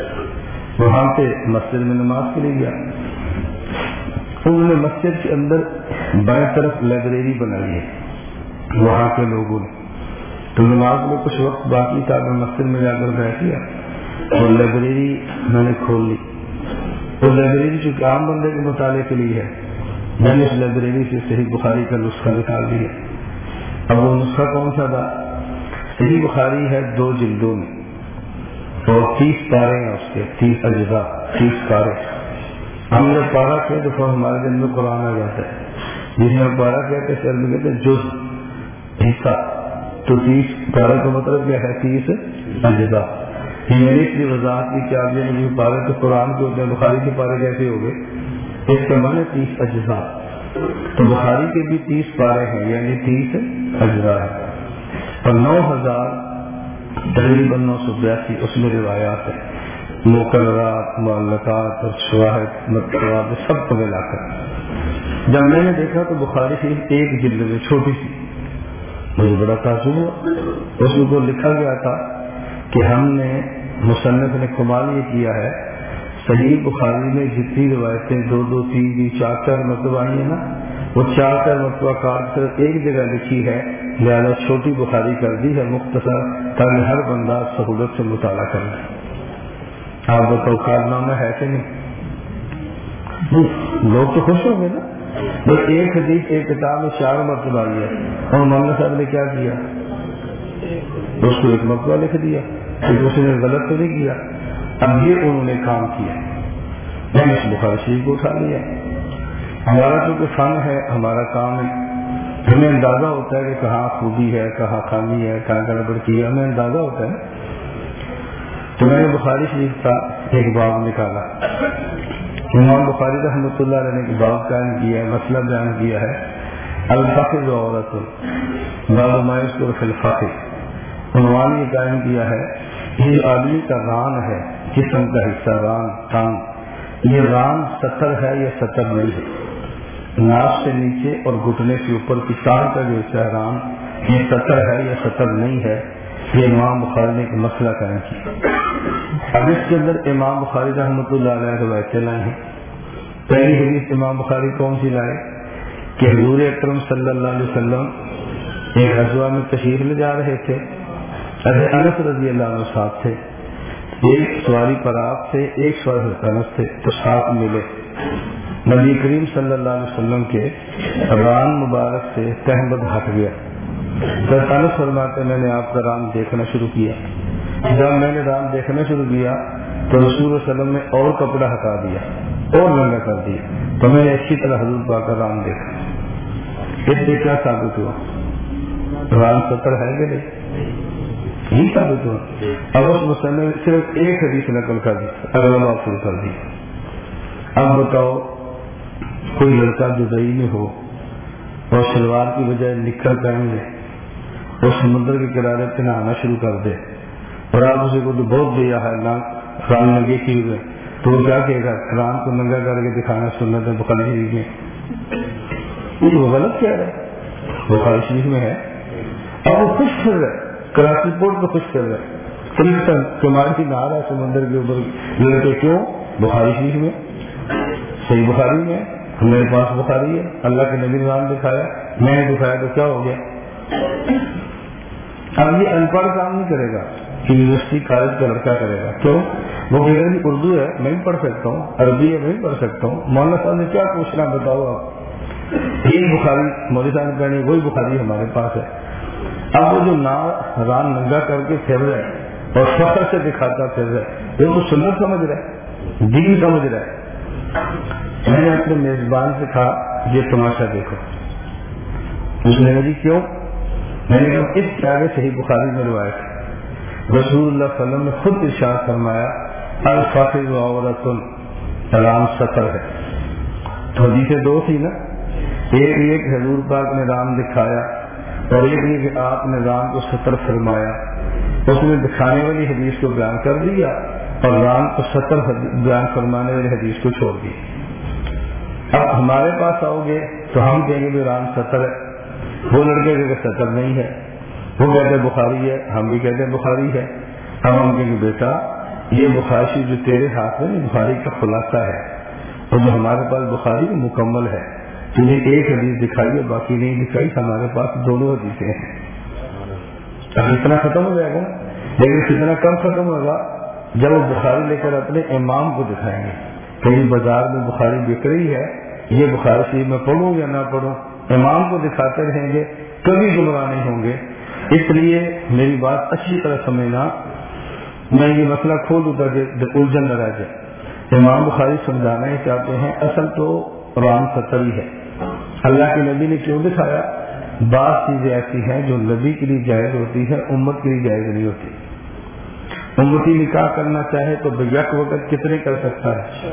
وہاں پہ مسجد میں نماز کے لیے گیا۔ انہوں نے مسجد کے اندر بائیں طرف لائبریری بنائی ہے۔ وہاں کے لوگوں نے تو نماز میں کچھ وقت باقی تھا میں مسجد میں جا کر بیٹھ گیا اور لائبریری میں نے کھول لی۔ وہ لائبریری چونکہ عام بندے کے مطالعے کے لیے ہے، میں نے اس لائبریری سے صحیح بخاری کا نسخہ نکال دیا۔ اب وہ نسخہ کون سا تھا؟ صحیح بخاری ہے دو جلدوں میں۔ اور تیس پارے ہیں اس کے، تیس اجزاء، تیس پارے۔ ہم جب پارا کہتے تو پھر ہمارے دن میں قرآن آ جاتا ہے۔ یعنی جس میں پارا کہتے سر میں کہتے جز، حصہ۔ تو تیس پارہ کا مطلب کیا ہے تیس اجزا میں نے اس لیے وضاحت کی کہ آپ نے پارے تو قرآن کے ہوتے ہیں بخاری کے پارے کیسے ہو گئے اس کا معنی تیس اجزا تو بخاری کے بھی تیس پارے ہیں یعنی تیس اجزا ہے اور نو ہزار، تقریباً نو سو بیاسی اس میں روایات ہیں۔ مقررات، معلقات اور شواہد مطلب سب کو ملا کر۔ جب میں نے دیکھا تو بخاری کی ایک جلد میں چھوٹی سی۔ مجھے بڑا تعصب ہوا۔ اس میں کو لکھا گیا تھا کہ ہم نے مصنف نے کمال یہ کیا ہے، صحیح بخاری میں جتنی روایتیں دو دو تین تین چار چار مرتبہ آئی ہیں نا، وہ چار چار مرتبہ کار صرف ایک جگہ لکھی ہے۔ لہٰذا چھوٹی بخاری کر دی ہے، مختصر، تاکہ ہر بندہ سہولت سے مطالعہ کر لے۔ آپ بتاؤ، کارنامہ ہے کہ نہیں، لوگ تو خوش ہوں گے نا۔ بس ایک حدیث، ایک کتاب میں چار مرتبہ آئی ہے۔ اور مولانا صاحب نے کیا کیا؟ اس کو ایک مرتبہ لکھ دیا۔ اس نے غلط تو نہیں کیا۔ اب یہ انہوں نے کام کیا میں یعنی اس بخار شریف کو اٹھا لیا۔ ہمارا جو فن ہے، ہمارا کام ہے۔ ہمیں اندازہ ہوتا ہے کہ کہاں خوبی ہے، کہاں خامی ہے، کہاں گڑبڑ کی ہے۔ ہمیں اندازہ ہوتا ہے۔ تو میں نے بخاری شریف کا ایک باب نکالا۔ امام بخاری رحمۃ اللہ علیہ نے ایک باب قائم کیا ہے، مسئلہ بیان کیا ہے۔ الفاظ عورت بالمائش کو الفاظ عنوان یہ قائم کیا ہے، یہ آدمی کا ران ہے، جسم کا حصہ، ران کام یہ ران ستر ہے یا ستر نہیں ہے؟ ناف سے نیچے اور گھٹنے کے اوپر کسان کا جو حصہ ران، یہ ستر ہے یا ستر نہیں ہے؟ یہ امام بخاری نے ایک مسئلہ قائم کیا۔ اب اس کے اندر امام بخاری رحمۃ اللہ علیہ روایتیں لائے ہیں۔ پہلی حدیث امام بخاری کون سی لائے؟ کہ حضور اکرم صلی اللہ علیہ وسلم ایک غزوہ میں تشریف لے جا رہے تھے۔ انس رضی اللہ عنہ صاحب تھے۔ ایک سواری پر آپ تھے، ایک سواری انس تھے، تو ساتھ ملے۔ نبی کریم صلی اللہ علیہ وسلم کے ران مبارک سے تحمد ہٹ گیا۔ انس فرماتے میں نے آپ کا رام دیکھنا شروع کیا۔ جب میں نے رام دیکھنا شروع کیا تو رسول وسلم نے اور کپڑا ہٹا دیا اور ننگا کر دیا تو میں نے اچھی طرح حضور پا کر رام دیکھا۔ اس سے کیا ثابت ہوا؟ رام ستر ہے کہ نہیں؟ یہی ثابت ہوا۔ اب اس مسئلے میں صرف ایک حدیث نقل کر دی، اگر آپ شروع کر دی۔ اب بتاؤ، کوئی لڑکا جو میں ہو اور شلوار کی بجائے نکل پہن لے اور سمندر کے کنارے پہ نہانا شروع کر دے۔ اور آپ اسے کو تو بہت دیا ہے رام ننگے کی ہوئے تو وہ کیا کہے گا؟ رام کو ننگا کر کے دکھانا سنت ہے، بخاری شریف میں۔ وہ غلط کہہ رہا ہے۔ بخاری شریف میں ہے۔ اب وہ خوش کر رہا ہے۔ کراچی پورٹ پہ خوش کر رہا ہے۔ کرسٹن کماری نہ رہا سمندر کے اوپر۔ لڑکے کیوں؟ بخاری شریف میں۔ صحیح بخاری میں۔ میرے پاس بخاری ہے۔ اللہ کے نبی نظام دکھایا۔ میں نے دکھایا تو کیا ہو گیا؟ اب یہ ان پڑھ کام نہیں کرے گا۔ یونیورسٹی کالج کا لڑکا کرے گا۔ کیوں وہ کہہ رہے اردو ہے، میں بھی پڑھ سکتا ہوں، عربی ہے، میں بھی پڑھ سکتا ہوں۔ مولانا صاحب نے کیا پوچھنا بتاؤ آپ۔ یہی بخاری مودی صاحب نے وہی بخاری ہمارے پاس ہے۔ اب وہ جو نا ران ننگا کر کے پھر رہے اور فخر سے دکھاتا پھر رہے وہ تو سنت سمجھ رہے دین سمجھ رہے میں نے اپنے میزبان سے کہا، یہ تماشا دیکھو۔ اس نے جی کیوں؟ میں نے کہا اس کے آگے صحیح بخاری میں روایت رسول اللہ صلی اللہ علیہ وسلم نے خود ارشاد فرمایا الفاظ عورت رام سطر ہے۔ تو حدیثیں دو تھی نا؟ ایک یہ کہ حضور پاک نے رام دکھایا اور ایک یہ کہ آپ نے رام کو سطر فرمایا۔ اس نے دکھانے والی حدیث کو بیان کر دیا اور رام کو سطر بیان فرمانے والی حدیث کو چھوڑ دیا اب ہمارے پاس آؤ گے تو ہم کہیں گے کہ رام سطر ہے۔ وہ لڑکے کہ سطر نہیں ہے۔ وہ کہتے بخاری ہے، ہم بھی کہتے بخاری ہے۔ ہم ہم کہیں گے، بیٹا، یہ بخاری جو تیرے ہاتھ میں بخاری کا خلاصہ ہے۔ اور جو ہمارے پاس بخاری مکمل ہے۔ تجھے ایک حدیث دکھائی اور باقی نہیں دکھائی، ہمارے پاس دونوں حدیثیں ہیں۔ اب اتنا ختم ہو جائے گا۔ لیکن کتنا کم ختم ہوگا، جب وہ بخاری لے کر اپنے امام کو دکھائیں گے۔ کہیں بازار میں بخاری بک رہی ہے۔ یہ بخاری شریف میں پڑھوں یا نہ پڑھوں، امام کو دکھاتے رہیں گے، کبھی گمراہ نہیں ہوں گے۔ اس لیے میری بات اچھی طرح سمجھنا، میں یہ مسئلہ کھول دوں الجھن نہ رہ جائے۔ امام بخاری سمجھانا ہی چاہتے ہیں، اصل تو رام ستری ہے۔ اللہ کے نبی نے کیوں دکھایا؟ بعض چیزیں ایسی ہیں جو نبی کے لیے جائز ہوتی ہے امت کے لیے جائز نہیں ہوتی۔ امتی نکاح کرنا چاہے تو یک وقت کتنے کر سکتا ہے؟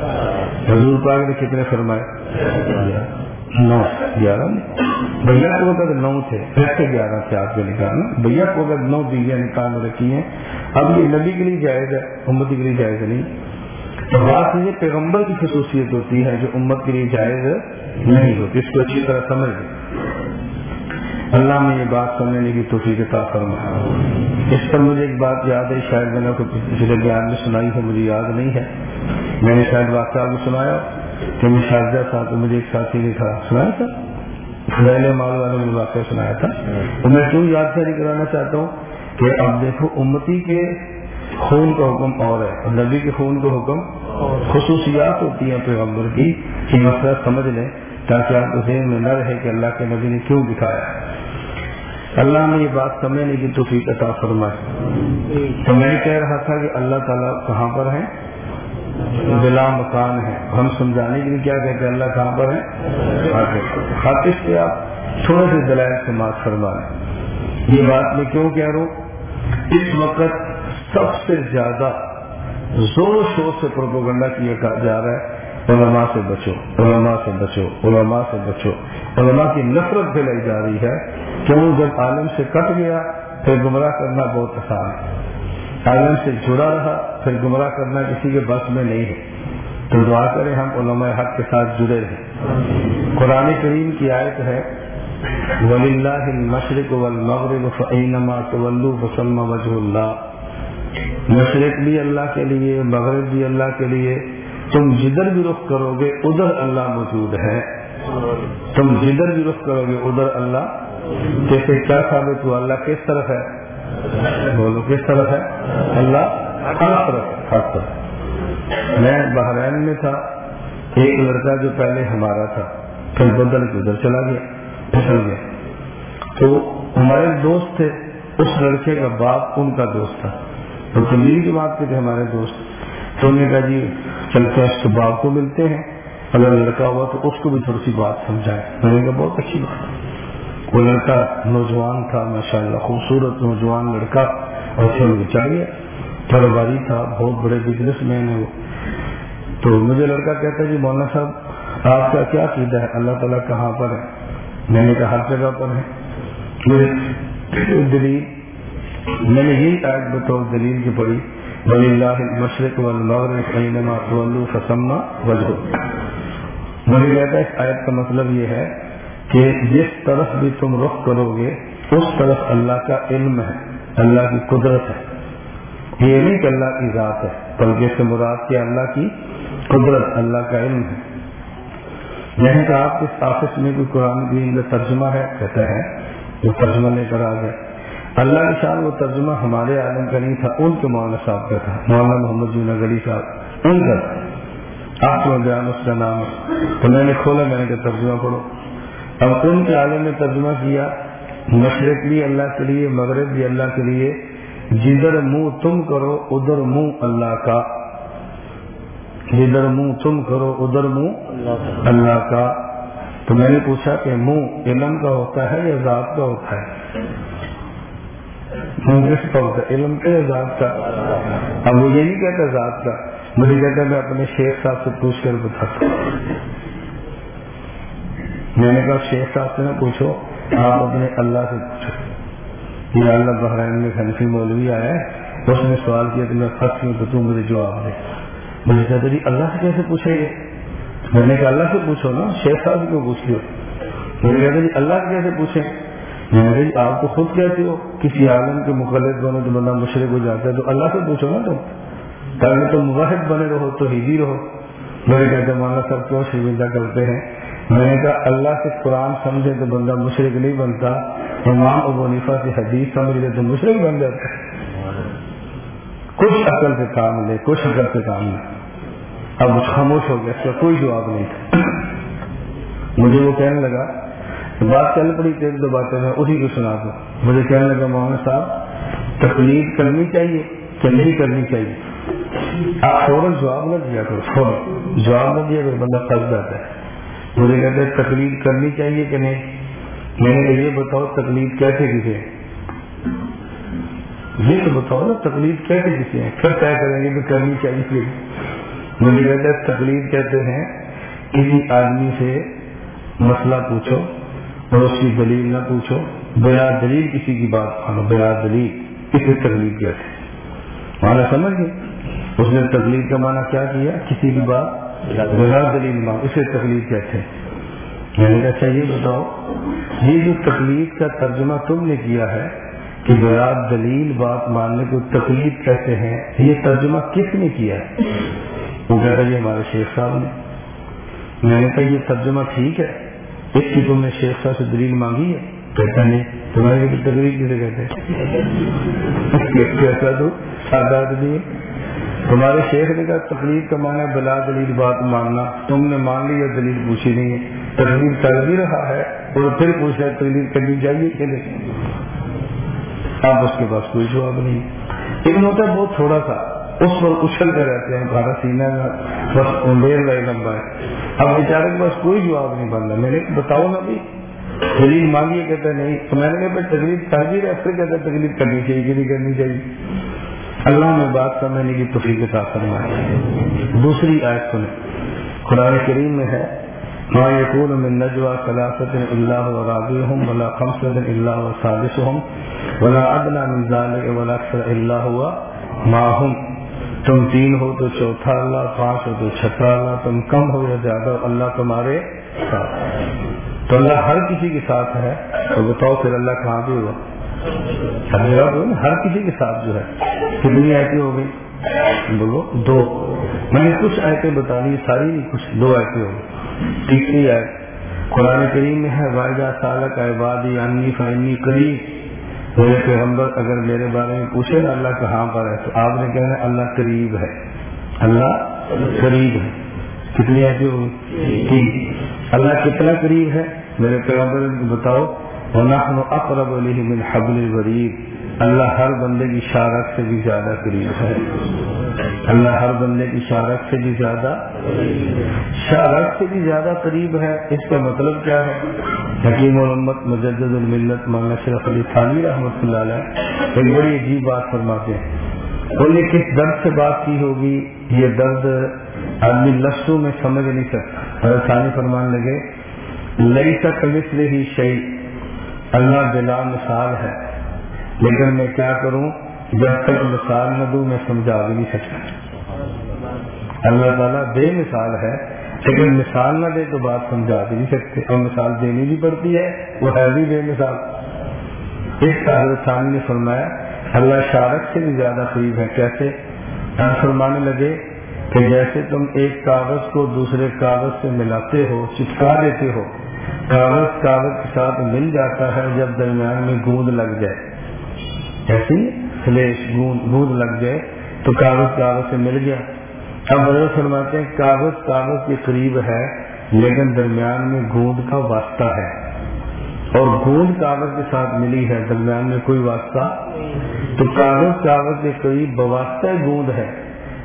حضور پاک نے کتنے فرمائے؟ نو، گیارہ۔ بھیا کو اگر نو تھے سے گیارہ تھے آپ کے نکاح میں بھیا کو اگر نو بیویاں نکاح میں رکھی ہیں، اب یہ نبی کے لیے جائز ہے، امت کے لیے جائز نہیں۔ تو بات یہ پیغمبر کی خصوصیت ہوتی ہے جو امت کے لیے جائز نہیں ہوتی، اس کو اچھی طرح سمجھ لیں۔ اللہ میں یہ بات سمجھنے کی توفیق عطا فرما اس پر مجھے ایک بات یاد ہے، شاید میں نے پچھلے بیان میں سنائی ہے مجھے یاد نہیں ہے۔ میں نے شاید واقعہ کو سنایا۔ کہ میں شارجہ تھا تو مجھے ایک ساتھی نے کہا، سنایا تھا؟ پہلے مال والوں نے واقعہ سنایا تھا۔ تو میں کیوں یادگاری کرانا چاہتا ہوں کہ اب دیکھو، امتی کے خون کا حکم اور ہے۔ اور نبی کے خون کا حکم خصوصیات ہوتی ہیں پیغمبر کی کہ مسئلہ سمجھ لیں تاکہ آپ ذہن میں نہ رہے کہ اللہ کے نبی نے کیوں دکھایا۔ اللہ نے یہ بات سمجھنے کی توفیق عطا فرمائے تو میں کہہ رہا تھا کہ اللہ تعالیٰ کہاں پر ہیں؟ بلا مکان ہے۔ ہم سمجھانے کے لیے کیا کہتے ہیں؟ اللہ کہاں پر ہے خاطر سے آپ تھوڑے سے دلائل سے مات فرما یہ بات میں کیوں کہہ رہا ہوں؟ اس وقت سب سے زیادہ زور شور سے پروپوگنڈا کیا جا رہا ہے، علماء سے بچو، علماء سے بچو، علماء سے بچو۔ علماء کی نفرت پھیلائی جا رہی ہے کیوں جب عالم سے کٹ گیا، پھر گمراہ کرنا بہت آسان ہے۔ عالم سے جڑا رہا، پھر گمراہ کرنا کسی کے بس میں نہیں ہے۔ تو دعا کریں ہم علماء حق کے ساتھ جڑے رہیں۔ قرآن کریم کی آیت ہے ولی اللہ مشرق والمغرب فعینما وجہ اللہ مشرق بھی اللہ کے لیے، مغرب بھی اللہ کے لیے۔ تم جدھر بھی رخ کرو گے ادھر اللہ موجود ہے۔ تم جدھر بھی رخ کرو گے ادھر اللہ۔ جیسے کیا ثابت ہوا؟ اللہ کس طرف ہے؟ بولو، کس طرف ہے؟ اللہ ہر طرف ہر طرف۔ میں بحرین میں تھا، ایک لڑکا جو پہلے ہمارا تھا، پھر بدل کے ادھر چلا گیا، پھسل گیا۔ تو ہمارے دوست تھے، اس لڑکے کا باپ ان کا دوست تھا۔ تو تبدیلی کی بات کے تھے ہمارے دوست۔ تو انہوں نے کہا جی چلتے اس کے باپ کو ملتے ہیں۔ اگر لڑکا ہوا تو اس کو بھی تھوڑی سی بات سمجھائے میں نے کہا، بہت اچھی بات وہ لڑکا نوجوان تھا ماشاء اللہ خوبصورت نوجوان لڑکا، اور پھر وہ کاروباری تھا، بہت بڑے بزنس مین ہے وہ۔ تو مجھے لڑکا کہتا ہے جی مولانا صاحب، آپ کا کیا قیدا ہے؟ اللہ تعالیٰ کہاں پر ہے؟ میں نے کہا، ہر جگہ پر ہے۔ دلیل، میں نے یہی آج بطور دلیل کی پڑھی ولی اللہ مشرق والمغرب فسما وجہ مجھے کہتا ہے اس آیت کا مطلب یہ ہے کہ جس طرف بھی تم رخ کرو گے، اس طرف اللہ کا علم ہے، اللہ کی قدرت ہے۔ یہ نہیں کہ اللہ کی ذات ہے، بلکہ سے مراد کے اللہ کی قدرت، اللہ کا علم ہے۔ نہیں کہ آپ کے آفس میں کوئی قرآن کا ترجمہ ہے، کہتا ہے وہ ترجمہ لے کر آ گئے۔ اللہ کے شان وہ ترجمہ ہمارے عالم کا نہیں تھا، ان کے مولانا صاحب کا تھا، مولانا محمد جونا گلی صاحب۔ ان کا۔ آپ کو بیان، اس کا نام ہے۔ تو میں نے کھولا، میں نے کہا ترجمہ پڑھو۔ اب ان کے عالم نے ترجمہ کیا؟ مشرق بھی اللہ کے لیے، مغرب بھی اللہ کے لیے۔ جدھر منہ تم کرو، ادھر منہ اللہ کا۔ جدھر منہ تم کرو، ادھر منہ اللہ کا۔ تو میں نے پوچھا کہ منہ علم کا ہوتا ہے یا ذات کا ہوتا ہے؟ منہ کس کا ہوتا ہے؟ علم کا یا ذات کا؟ اب وہ یہ نہیں کہتا ذات کا، مجھے کہتا میں اپنے شیخ صاحب سے پوچھ کر بتاتا میں نے کہا، شیخ صاحب سے نہ پوچھو، آپ اپنے اللہ سے پوچھو۔ یہ اللہ بحرین میں خنفی مولوی آیا ہے، اس نے سوال کیا کہ میں خط میں تو تم مجھے جواب دے۔ مجھے کہتے جی اللہ سے کیسے پوچھے گے میں نے کہا، اللہ سے پوچھو نا، شیخ صاحب کو پوچھ لو مجھے کہتے جی اللہ سے کیسے پوچھے؟ میں نے جی آپ کو خود کہتے ہو، کسی عالم کے مخلط بنے تو بندہ مشرق ہو جاتا ہے، تو اللہ سے پوچھو نا تم۔ تاکہ تم مواحد بنے رہو تو ہی رہو میرے کہتے مولانا صاحب کیوں شرمندہ کرتے ہیں؟ میں نے کہا، اللہ سے قرآن سمجھے تو بندہ مشرق نہیں بنتا، امام ابو نیفا سے حدیث سمجھ لے تو مشرق بن جاتا کچھ عقل سے کام لے، کچھ عقل سے کام لے۔ اب خاموش ہو گیا، اس کا کوئی جواب نہیں تھا۔ مجھے وہ کہنے لگا، بات چل پڑی تیز دو باتیں میں اسی کو سنا دوں مجھے کہنے لگا، مولانا صاحب تکلیف کرنی چاہیے کہ نہیں کرنی چاہیے؟ آپ فوراً جواب نہ دیا کرو، فوراً۔ جواب نہ دیا کرو، بندہ پھنس جاتا ہے۔ مجھے کہتے ہیں تکلیف کرنی چاہیے کہ نہیں؟ میں نے یہ بتاؤ تکلیف کیسے کسے یہ تو بتاؤ نا تکلیف کیسے کسی ہے پھر طے کریں گے کہ کرنی چاہیے مجھے کہتے ہیں تکلیف کہتے ہیں، کسی آدمی سے مسئلہ پوچھو اور اس کی دلیل نہ پوچھو، بلا دلیل کسی کی بات مانو، بلا دلیل اسے تکلیف کہتے ہیں مانا سمجھ گئے؟ اس نے تکلیف کا معنی کیا کیا؟ کسی کی بات بلا دلیل مانو اسے تکلیف کہتے ہیں۔ میں نے کہا اچھا یہ بتاؤ، یہ جو تکلیف کا ترجمہ تم نے کیا ہے کہ بلا دلیل بات ماننے کو تکلیف کہتے ہیں، یہ ترجمہ کس نے کیا ہے؟ وہ کہتا یہ ہمارے شیخ صاحب نے۔ میں نے کہا، یہ ترجمہ ٹھیک ہے، اس کی تم نے شیخ صاحب سے دلیل مانگی ہے؟ کہتا نہیں، تمہارے لیے تقریر کسے کہتے ہیں؟ کیسا تو سادہ آدمی ہے تمہارے شیخ نے کہا تقریر کا مانا بلا دلیل بات ماننا۔ تم نے مان لی یا دلیل پوچھی نہیں ہے۔ تقریر کر بھی رہا ہے اور پھر پوچھ رہا ہے تقریر کرنی چاہیے کہ نہیں؟ اب اس کے پاس کوئی جواب نہیں۔ لیکن ہوتا ہے بہت تھوڑا سا اس پر اچھل کر رہتے ہیں، بھارت سینا بس اندیر رہے لمبا ہے۔ اب بیچارے کے پاس کوئی جواب نہیں بن رہا۔ میں نے بتاؤ نا بھی۔ دلیل مانگیے کہتے نہیں۔ تو میں نے کہا تکلیف کر بھی رہے پھر کہتے تکلیف کرنی چاہیے کہ نہیں کرنی چاہیے۔ اللہ میں بات سمجھنے کی توفیق کا فرمائے دوسری آیت سنیں۔ قرآن کریم میں ہے، ما يكون من نجوى ثلاثة إلا هو رابعهم ولا خمسة إلا هو سادسهم ولا أدنى من ذلك ولا أكثر إلا هو معهم۔ تم تین ہو تو چوتھا اللہ، پانچ ہو تو چھٹا اللہ، تم کم ہو یا زیادہ، اللہ تمہارے ساتھ۔ تو اللہ ہر کسی کے ساتھ ہے، تو بتاؤ پھر اللہ کہاں بھی ہوا۔ ہر کسی کے ساتھ جو ہے، کتنی ایسی ہو گئی؟ بولو، دو۔ میں نے کچھ ایسے بتا دی ساری نہیں، کچھ دو ایسے ہو تیسری آئے قرآن کریم میں ہے واحدہ سالک عبادی انی فنی قریب میرے پیغمبر، اگر میرے بارے میں پوچھے نا، اللہ کہاں پر ہے، تو آپ نے کہنا اللہ قریب ہے۔ اللہ قریب ہے۔ کتنی ایسی ہوگی اللہ کتنا قریب ہے؟ میرے پیغمبر، بتاؤ۔ اقرب علیہ من حبل الورید۔ اللہ ہر بندے کی شارت سے بھی زیادہ قریب ہے۔ اللہ ہر بندے کی شارت سے بھی زیادہ شارت سے بھی زیادہ قریب ہے۔ اس کا مطلب کیا ہے؟ حکیم محمد مجدد الملت مولانا شرف علی خانی رحمۃ اللہ علیہ ایک بڑی عجیب بات فرماتے ہیں۔ انہوں نے کس درد سے بات کی ہوگی؟ یہ درد آدمی لفظوں میں سمجھ نہیں سکتا۔ اگر ثانی فرمان لگے لئی سک مثل ہی شعی اللہ بلا مثال ہے۔ لیکن میں کیا کروں؟ جب تک مثال نہ دوں، میں سمجھا بھی نہیں سکتا۔ اللہ تعالیٰ بے مثال ہے، لیکن مثال نہ دے تو بات سمجھا بھی نہیں سکتے۔ اور مثال دینی بھی پڑتی ہے، وہ ہے بھی بے مثال۔ اس کا حضرت ثانی نے فرمایا، اللہ شارک سے بھی زیادہ قریب ہے۔ کیسے؟ فرمانے لگے کہ جیسے تم ایک کاغذ کو دوسرے کاغذ سے ملاتے ہو چپکا دیتے ہو کاغذ کاغذ کے ساتھ مل جاتا ہے جب درمیان میں گوند لگ جائے۔ ایسی فلیش گوند لگ جائے تو کاغذ کاغذ سے مل گیا۔ اب بدل فرماتے ہیں کاغذ کاغذ کے قریب ہے، لیکن درمیان میں گوند کا واسطہ ہے۔ اور گوند کاغذ کے ساتھ ملی ہے، درمیان میں کوئی واسطہ؟ تو کاغذ کاغذ کے قریب بواسطہ گوند ہے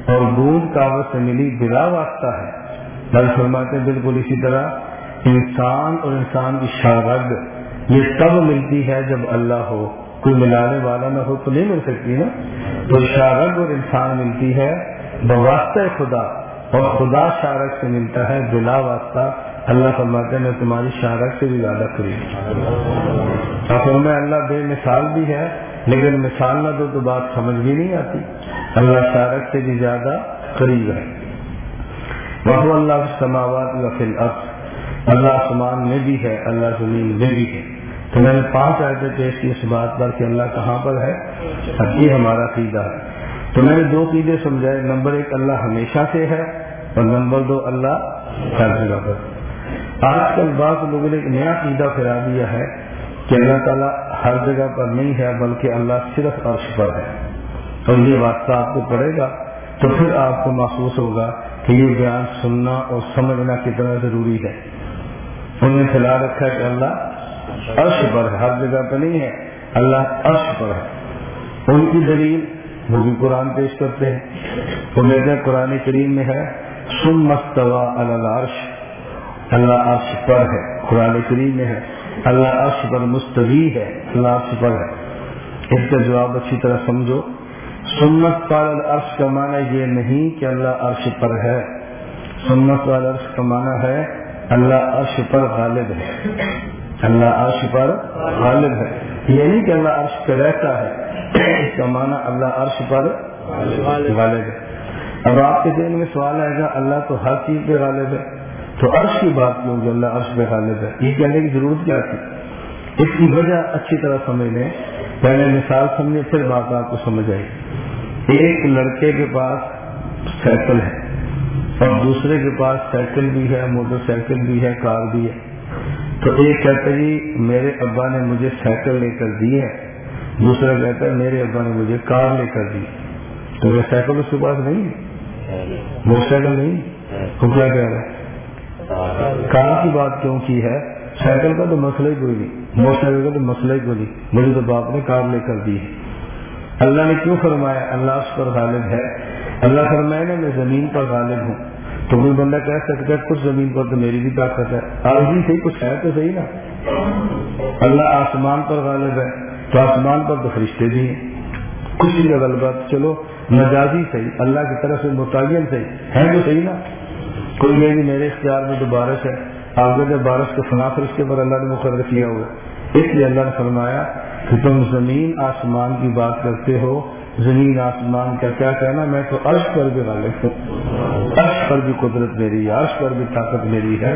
اور گوند کاغذ سے ملی بلا واسطہ ہے۔ فرماتے ہیں بالکل اسی طرح انسان اور انسان کی شارگ یہ تب ملتی ہے جب اللہ ہو، کوئی ملانے والا نہ ہو تو نہیں مل سکتی نا۔ تو شارک اور انسان ملتی ہے بواسطہ خدا، اور خدا شارک سے ملتا ہے بلا واسطہ۔ اللہ فرماتے میں تمہاری شارک سے بھی زیادہ قریب اصل میں اللہ بے مثال بھی ہے، لیکن مثال نہ دو تو بات سمجھ بھی نہیں آتی۔ اللہ شارک سے بھی زیادہ قریب ہے۔ وہ اللہ سماوات فی الارض اللہ آسمان میں بھی ہے، اللہ زمین میں بھی ہے۔ تو میں نے پانچ آیتیں پیش کی اس بات پر کہ اللہ کہاں پر ہے؟ یہ ہمارا قیدہ ہے۔ تو میں نے دو قیدے سمجھائے، نمبر ایک اللہ ہمیشہ سے ہے اور نمبر دو اللہ ہر جگہ پر۔ آج کل بعض لوگوں نے ایک نیا قیدہ پھیلا دیا ہے کہ اللہ تعالیٰ ہر جگہ پر نہیں ہے، بلکہ اللہ صرف عرش پر ہے۔ اور یہ واسطہ آپ کو پڑے گا تو پھر آپ کو محسوس ہوگا کہ یہ بیان سننا اور سمجھنا کتنا ضروری ہے۔ انہوں نے پھیلا رکھا ہے کہ اللہ عرش پر ہے، ہر جگہ پہ نہیں ہے۔ اللہ عرش پر ہے۔ ان کی دلیل وہ بھی قرآن پیش کرتے ہیں۔ وہ میرے قرآن کریم میں ہے سن مستوا العرش۔ اللہ عرش پر ہے۔ قرآن کریم میں ہے۔ اللہ عرش پر مستوی ہے۔ اللہ عرش پر ہے۔ اس کا جواب اچھی طرح سمجھو۔ سنت پال عرش کا معنی یہ نہیں کہ اللہ عرش پر ہے۔ سنت وال عرش کا معنی ہے اللہ عرش پر غالب ہے۔ اللہ عرش پر غالب ہے۔ یہ نہیں کہ اللہ عرش پہ رہتا ہے، اس کا معنی اللہ عرش پر غالب ہے۔ اب آپ کے ذہن میں سوال آئے گا، اللہ تو ہر چیز پہ غالب ہے۔ تو عرش کی بات کیوں کہ اللہ عرش پہ غالب ہے؟ یہ کہنے کی ضرورت کیا تھی؟ اس کی وجہ اچھی طرح سمجھ لیں۔ پہلے مثال سمجھے پھر بات آپ کو سمجھ آئی۔ ایک لڑکے کے پاس سائیکل ہے۔ اور دوسرے کے پاس سائیکل بھی ہے، موٹر سائیکل بھی ہے، کار بھی ہے۔ تو ایک کہتا جی میرے ابا نے مجھے سائیکل لے کر دی ہے۔ دوسرا کہتا ہے، میرے ابا نے مجھے کار لے کر دی۔ تو وہ سائیکل اس کے پاس نہیں موٹر سائیکل نہیں تو کیا کہہ رہا ہے؟ کار کی بات کیوں کی ہے؟ سائیکل کا تو مسئلہ ہی کوئی نہیں۔ موٹر سائیکل کا تو مسئلہ ہی کوئی نہیں۔ مجھے تو باپ نے کار لے کر دی ہے۔ اللہ نے کیوں فرمایا؟ اللہ اس پر غالب ہے۔ اللہ فرمایا نا، میں زمین پر غالب ہوں۔ تو کوئی بندہ کہہ سکتا ہے، کچھ زمین پر تو میری بھی طاقت ہے۔ آج صحیح کچھ ہے تو صحیح نا۔ اللہ آسمان پر غالب ہے، تو آسمان پر تو فرشتے بھی ہیں۔ خوشی کا غلبہ چلو، مجازی صحیح، اللہ کی طرف سے متعین صحیح، ہے تو صحیح نا۔ کوئی نہیں میرے اختیار میں تو بارش ہے۔ آگے جب بارش کو فنا پھر اس کے بعد اللہ نے مقرر کیا ہوا۔ اس لیے اللہ نے فرمایا کہ تم زمین آسمان کی بات کرتے ہو زمین آسمان کا کیا کہنا؟ میں تو عرش پر بھی غالب ہوں۔ عرش پر بھی قدرت میری ہے، عرش پر بھی طاقت میری ہے۔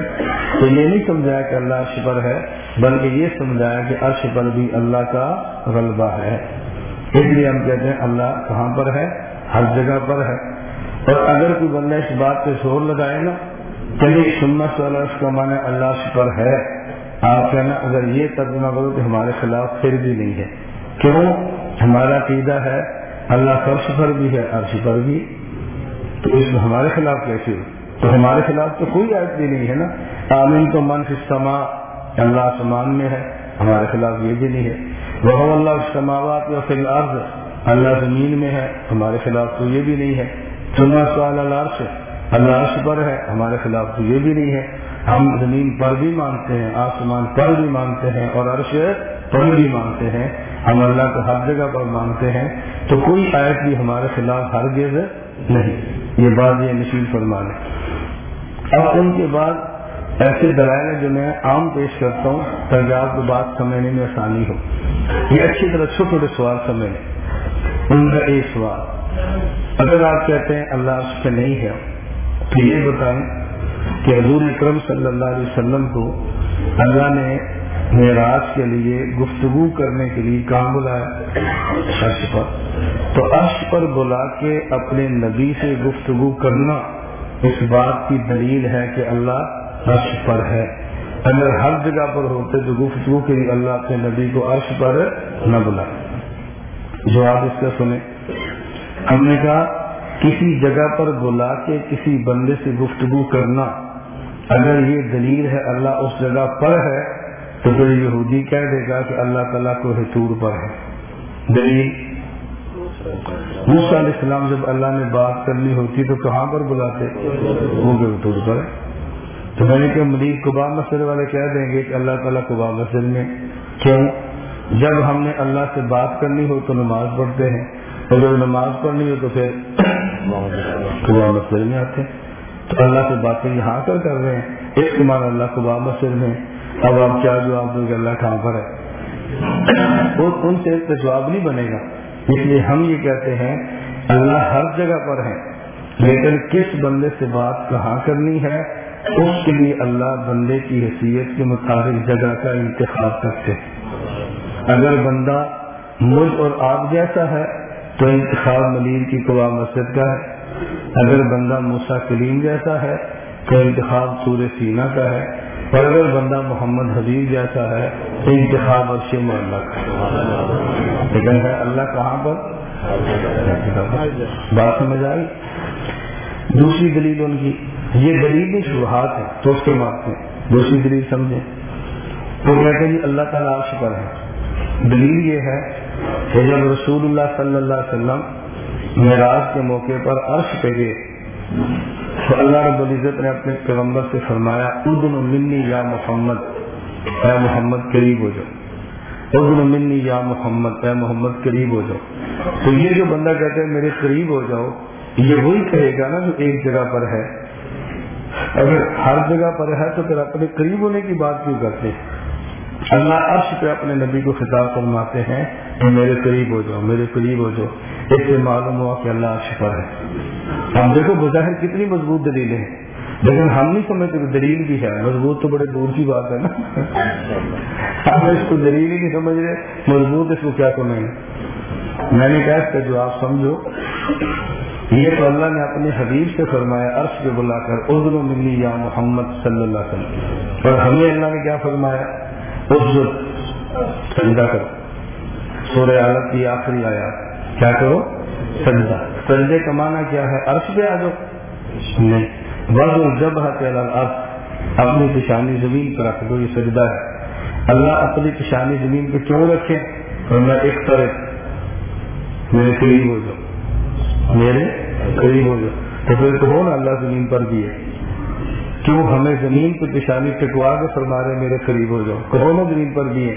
تو یہ نہیں سمجھایا کہ اللہ عرش پر ہے، بلکہ یہ سمجھایا کہ عرش پر بھی اللہ کا غلبہ ہے۔ اس لیے ہم کہتے ہیں اللہ کہاں پر ہے؟ ہر جگہ پر ہے۔ اور اگر کوئی بندہ اس بات پہ زور لگائے نا چلیے سننا سوالا اس کا معنی اللہ عرش پر ہے، آپ کہنا اگر یہ ترجمہ کرو کہ ہمارے خلاف پھر بھی نہیں ہے۔ کیوں؟ ہمارا عقیدہ ہے اللہ فرش پر بھی ہے عرش پر بھی تو اس میں ہمارے خلاف کیسے ہو تو ہمارے خلاف تو کوئی آیت بھی نہیں ہے نا۔ آمین تو من سما اللہ سمان میں ہے، ہمارے خلاف یہ بھی نہیں ہے۔ وہ اللہ سماوات یا فی الارض اللہ زمین میں ہے، ہمارے خلاف تو یہ بھی نہیں ہے۔ سننا سوال اللہ اللہ عرش پر ہے، ہمارے خلاف تو یہ بھی نہیں ہے۔ ہم زمین پر بھی مانتے ہیں، آسمان پر بھی مانتے ہیں اور عرش پر بھی مانتے ہیں، ہم اللہ کو ہر جگہ پر مانتے ہیں، تو کوئی آیت بھی ہمارے خلاف ہر گز نہیں۔ یہ بات یہ نشین فرمانے اب ان کے بعد ایسے دلائل جو میں عام پیش کرتا ہوں، تاکہ آپ کو بات سمجھنے میں آسانی ہو۔ یہ اچھی طرح چھوٹے چھوٹے سوال سمجھیں ان کا ایک سوال، اگر آپ کہتے ہیں اللہ اس پہ نہیں ہے، تو یہ بتائیں کہ حضور اکرم صلی اللہ علیہ وسلم کو اللہ نے معراج کے لیے گفتگو کرنے کے لیے کہاں بلایا عرش پر۔ تو عرش پر بلا کے اپنے نبی سے گفتگو کرنا اس بات کی دلیل ہے کہ اللہ عرش پر ہے۔ اگر ہر جگہ پر ہوتے تو گفتگو کے لیے اللہ کے نبی کو عرش پر نہ بلا جو آپ اس کا سنیں۔ ہم نے کہا، کسی جگہ پر بلا کے کسی بندے سے گفتگو کرنا، اگر یہ دلیل ہے اللہ اس جگہ پر ہے تو پھر یہودی کہہ دے گا کہ اللہ تعالیٰ کو حتور پر ہے۔ دلیل؟ موسیٰ علیہ السلام جب اللہ نے بات کرنی ہوتی تو کہاں پر بلاتے؟ وہ کہ حتور پر ہے۔ تو میں نے کہا مریض قبا مسجد والے کہہ دیں گے کہ اللہ تعالیٰ قبا مسجد میں کیوں؟ جب ہم نے اللہ سے بات کرنی ہو تو نماز پڑھتے ہیں۔ اور جب نماز پڑھنی ہو تو پھر قبا مسجد میں آتے تو اللہ سے باتیں یہاں کر کر رہے ہیں۔ ایک کمار اللہ قبا مسجد میں اب آپ کیا جواب دو گے اللہ کہاں پر ہے؟ ان سے جواب نہیں بنے گا۔ اس لیے ہم یہ کہتے ہیں، اللہ ہر جگہ پر ہے، لیکن کس بندے سے بات کہاں کرنی ہے، اس کے لیے اللہ بندے کی حیثیت کے مطابق جگہ کا انتخاب کرتے اگر بندہ ملک اور آپ جیسا ہے، تو انتخاب ملیر کی قبا مسجد کا ہے۔ اگر بندہ موسا کلیم جیسا ہے، تو انتخاب سور سینا کا ہے۔ اور اگر بندہ محمد حبیب جیسا ہے، تو انتخاب عرش اللہ کا۔ لیکن ہے، اللہ کہاں پر؟ بات سمجھ آئی؟ دوسری دلیل ان کی، یہ دلیل بھی ہے تو اس کے مارتے ہیں۔ دوسری دلیل سمجھیں۔ تو کہتے ہیں جی، اللہ تعالیٰ عرش پر ہے۔ دلیل یہ ہے کہ جب رسول اللہ صلی اللہ علیہ وسلم معراج کے موقع پر عرش پہ گئے تو اللہ رب العزت نے اپنے پیغمبر سے فرمایا، ادن منی یا محمد، اے محمد قریب ہو جاؤ۔ ادن منی یا محمد، اے محمد قریب ہو جاؤ۔ تو یہ جو بندہ کہتے ہیں میرے قریب ہو جاؤ، یہ وہی کہے گا نا جو ایک جگہ پر ہے۔ اگر ہر جگہ پر ہے تو پھر اپنے قریب ہونے کی بات کیوں کرتے ہیں؟ اللہ عرش پہ اپنے نبی کو خطاب فرماتے ہیں کہ میرے قریب ہو جاؤ، میرے قریب ہو جاؤ۔ اس سے معلوم ہوا کہ اللہ عرش پر ہے۔ ہم دیکھو، بظاہر کتنی مضبوط دلیلیں ہیں۔ لیکن ہم نہیں سمجھتے کہ دلیل بھی ہے۔ مضبوط تو بڑے دور کی بات ہے نا۔ ہم اس کو دلیل ہی نہیں سمجھ رہے۔ مضبوط اس کو کیا سمجھ میں نے کہا اس کا جواب سمجھو۔ یہ تو اللہ نے اپنے حبیب سے فرمایا، عرش پہ بلا کر عزر و ملی یا محمد صلی اللہ علیہ وسلم۔ اور ہمیں اللہ نے کیا فرمایا؟ سجدہ کرو۔ سورہ عالت کی آخری آیا کیا کرو؟ سجدہ۔ سجدے کا معنی کیا ہے؟ عرش پہ آ جاؤ۔ نہیں۔ جب ہے اپنی پشانی زمین پر رکھ دو، یہ سجدہ ہے۔ اللہ اپنی پشانی زمین پہ کیوں رکھے؟ اور میں ایک طرح میرے قریب ہو جاؤ۔ میرے قریب ہو جاؤ۔ تو پھر تو ہو نا، اللہ زمین پر بھی ہے۔ کیوں ہمیں زمین پہ پشانی ٹکوا کے فرما رہے میرے قریب ہو جاؤ۔ کہو نا، زمین پر بھی ہے۔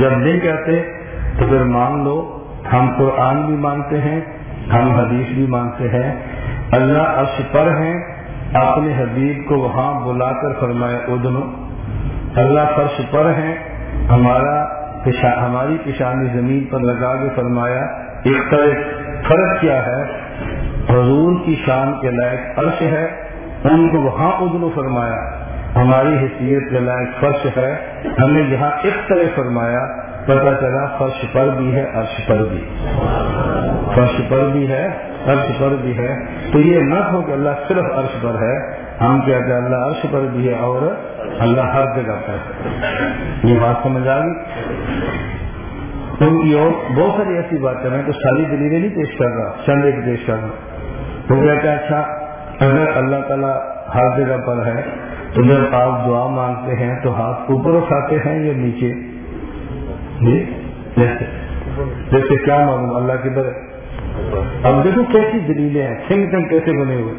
جب نہیں کہتے تو پھر مان لو، ہم قرآن بھی مانتے ہیں، ہم حدیث بھی مانتے ہیں۔ اللہ عرش پر ہیں، اپنے حبیب کو وہاں بلا کر فرمایا ادنو اللہ فرش پر ہیں، ہمارا ہماری پیشانی زمین پر لگا کے فرمایا ایک طرح فرق کیا ہے؟ حضور کی شان کے لائق عرش ہے، ان کو وہاں ادنو فرمایا، ہماری حیثیت کے لائق فرش ہے، ہمیں جہاں ایک طرح فرمایا پتا چلا، فرش پر بھی ہے، عرش پر بھی۔ فرش پر بھی ہے، عرش پر بھی ہے۔ تو یہ نہ ہو کہ اللہ صرف عرش پر ہے، ہم کہتے ہیں اللہ عرش پر بھی ہے اور اللہ ہر جگہ پر ہے۔ یہ بات سمجھ آ گئی؟ ان کی اور بہت ساری ایسی باتیں میں تو ساری دلیلیں نہیں پیش کر رہا، چند ایک پیش کر رہا۔ وہ کہتا اچھا اگر اللہ تعالیٰ ہر جگہ پر ہے، تو جب آپ دعا مانگتے ہیں تو ہاتھ اوپر اٹھاتے ہیں یا نیچے؟ جیسے جیسے کیا معلوم؟ اللہ کی طرح اب دیکھو کیسی دلیلیں ہیں۔ تھنک ٹینک کیسے بنے ہوئے۔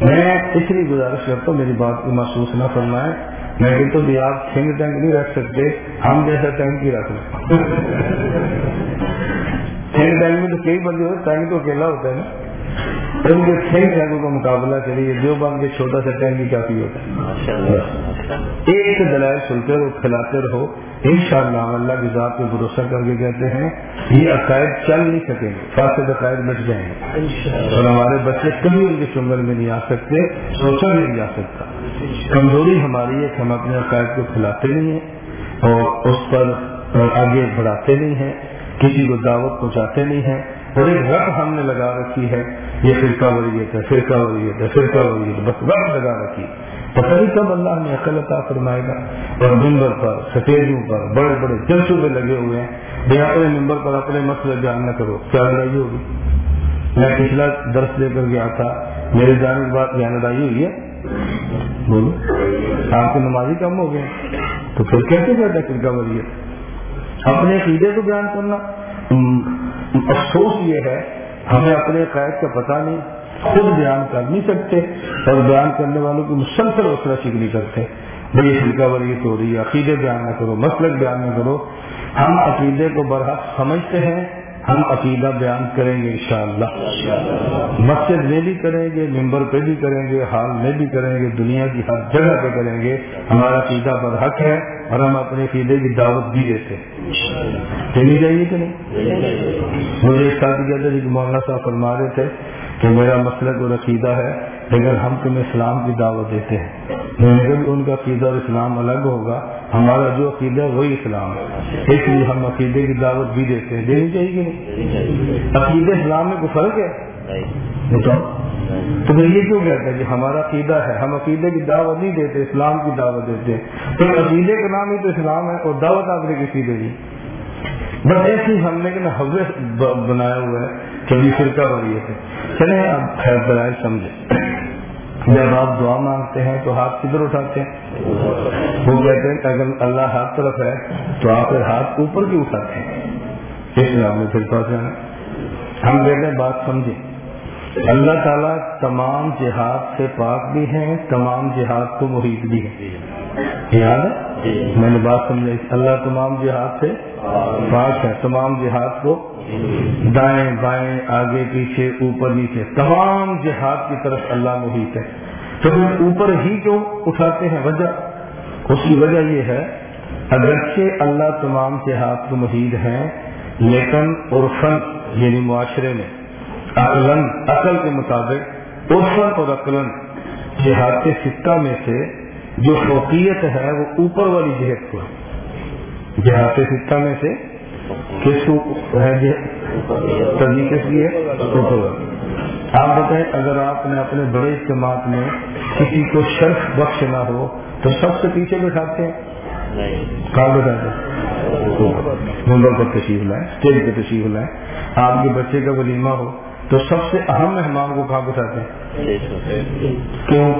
میں پچھلی گزارش کرتا ہوں، میری بات کو محسوس نہ فرمائے میں کہ تو بھی آپ تھنک ٹینک نہیں رکھ سکتے، ہم جیسا ٹینک ہی رکھ لیں۔ تھنک ٹینک میں تو کئی بندے ہوتے ٹینک تو اکیلا ہوتا ہے نا۔ ان کے چھ ٹینکوں کا مقابلہ کریے جو بند کے چھوٹا سا ٹینک ہی کافی ہوتا ہے۔ ایک دلائل سنتے رہو کھلاتے رہو۔ ان شاء اللہ اللہ کی ذات پہ بھروسہ کر کے کہتے ہیں یہ عقائد چل نہیں سکیں گے فاصل عقائد بچ جائیں۔ گے اور ہمارے بچے کبھی ان کے چنگل میں نہیں آ سکتے سوچا بھی نہیں جا سکتا۔ کمزوری ہماری ہے کہ ہم اپنے عقائد کو کھلاتے نہیں ہیں اور اس پر آگے بڑھاتے نہیں ہیں کسی کو دعوت پہنچاتے نہیں ہیں۔ اور ایک ہم نے لگا رکھی ہے۔ یہ فرقہ وریت ہے، فرقہ وریت ہے، فرقہ وریت بس رب لگا رکھی۔ پتہ نہیں کب اللہ نے عقل عطا فرمائے گا اور ممبر پر سفیدوں پر، بڑے بڑے جلسوں میں لگے ہوئے ہیں، بے اپنے ممبر پر اپنے مسئلے بیان نہ کرو۔ کیا لڑائی ہوگی؟ میں پچھلا درس دے کر گیا تھا، میرے جانے کے بعد یہاں لڑائی ہوئی ہے؟ بولو۔ آپ کے نمازی کم ہو گئے تو پھر کیسے کہتے ہیں فرقہ وریت؟ اپنے عقیدے کو بیان کرنا۔ افسوس یہ ہے، ہمیں اپنے قید کا پتہ نہیں، خود بیان کر نہیں سکتے اور بیان کرنے والوں کی مسلسل حوصلہ شکری کرتے۔ بڑی فلکا وریت ہو رہی ہے عقیدے بیان نہ کرو، مسلک بیان نہ کرو۔ ہم عقیدے کو برحق سمجھتے ہیں، ہم عقیدہ بیان کریں گے انشاءاللہ۔ مسجد میں بھی کریں گے، ممبر پہ بھی کریں گے، حال میں بھی کریں گے، دنیا کی ہر جگہ پہ کریں گے۔ ہمارا عقیدہ برحق ہے اور ہم اپنے عقیدے کی دعوت بھی دیتے دینی چاہیے کہ نہیں؟ مجھے ایک ساتھ کہتے تھے کہ مولانا صاحب فرما رہے تھے کہ میرا مسئلہ اور عقیدہ ہے لیکن ہم تمہیں اسلام کی دعوت دیتے ہیں ان کا عقیدہ اور اسلام الگ ہوگا، ہمارا جو عقیدہ وہی اسلام ہے۔ اس لیے ہم عقیدے کی دعوت بھی دیتے ہیں۔ دینی چاہیے کہ نہیں؟ عقیدے اسلام میں کوئی فرق ہے؟ تو میں یہ کیوں کہتے ہیں کہ ہمارا عقیدہ ہے؟ ہم عقیدے کی دعوت نہیں دیتے، اسلام کی دعوت دیتے ہیں۔ تو عقیدے کا نام ہی تو اسلام ہے اور دعوت آپ نے کسی دے دی بس ایسی ہم نے کہ حوض بنایا ہوا ہے کہ ابھی فرقہ بڑی ہے چلے آپ خیر برائے سمجھے جب آپ دعا مانگتے ہیں تو ہاتھ کدھر اٹھاتے ہیں؟ وہ کہتے ہیں کہ اگر اللہ ہاتھ طرف ہے تو آپ ہاتھ اوپر کیوں اٹھاتے ہیں؟ اس میں آپ نے پھر پہنچانا ہم کہتے ہیں بات سمجھیں۔ اللہ تعالیٰ تمام جہاد سے پاک بھی ہیں تمام جہاد کو محیط بھی ہے یاد ہے؟ میں نے بات سمجھا اللہ تمام جہاد سے پاک ہے، تمام جہاد کو دائیں بائیں، آگے، پیچھے، اوپر، نیچے، تمام جہاد کی طرف اللہ محیط ہے۔ تو پھر اوپر ہی کیوں اٹھاتے ہیں وجہ، اس کی وجہ یہ ہے، اگرچہ اللہ تمام جہاد کو محیط ہیں، لیکن عرفن یعنی معاشرے میں عقلن عقل کے مطابق عرفن اور عقلن جہاد کے سکہ میں سے جو فوقیت ہے، وہ اوپر والی جہت کو ہے۔ جہاد سکہ میں سے کس کو ہے ترجیح کس لیے؟ آپ بتائیں اگر آپ نے اپنے بڑے اجتماع میں کسی کو شرف بخش نہ ہو تو سب سے پیچھے بٹھاتے ہیں کہاں بٹھاتے ہیں ممبر پر تشریف لائیں، اسٹیج پہ تشریف لائیں۔ آپ کے بچے کا ولیمہ ہو تو سب سے اہم مہمان کو کہاں بٹھاتے ہیں کیوں؟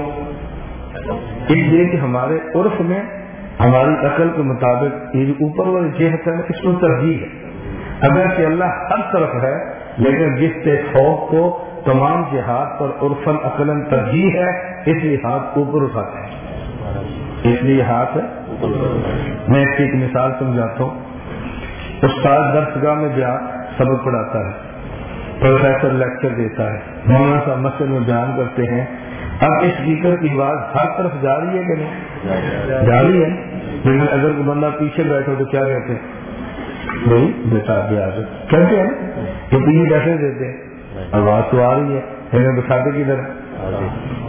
اس لیے کہ ہمارے عرف میں ہماری عقل کے مطابق یہ اوپر والی جہت ہے، اس کو ترجیح ہے۔ اگر کہ اللہ ہر طرف ہے، لیکن جس سے خوف کو تمام جہاد پر عرفن عقل ترجیح ہے، اس لیے ہاتھ اوپر اٹھاتے ہیں۔ اس لیے ہاتھ میں اس کی ایک مثال سمجھاتا ہوں۔ استاد درس گاہ میں سبق پڑھاتا ہے، پروفیسر لیکچر دیتا ہے، مولانا صاحب مسجد میں بیان کرتے ہیں۔ اب اس اسپیکر کی آواز ہر طرف جا رہی ہے کہ نہیں؟ جا رہی ہے۔ لیکن اگر کوئی بندہ پیچھے بیٹھو تو کیا کہتے ہیں؟ نہیں بیٹا آگے کہتے ہیں کہ پیچھے بیٹھے دیتے ہیں۔ آواز تو آ رہی ہے۔ لیکن بٹھاتے کی طرح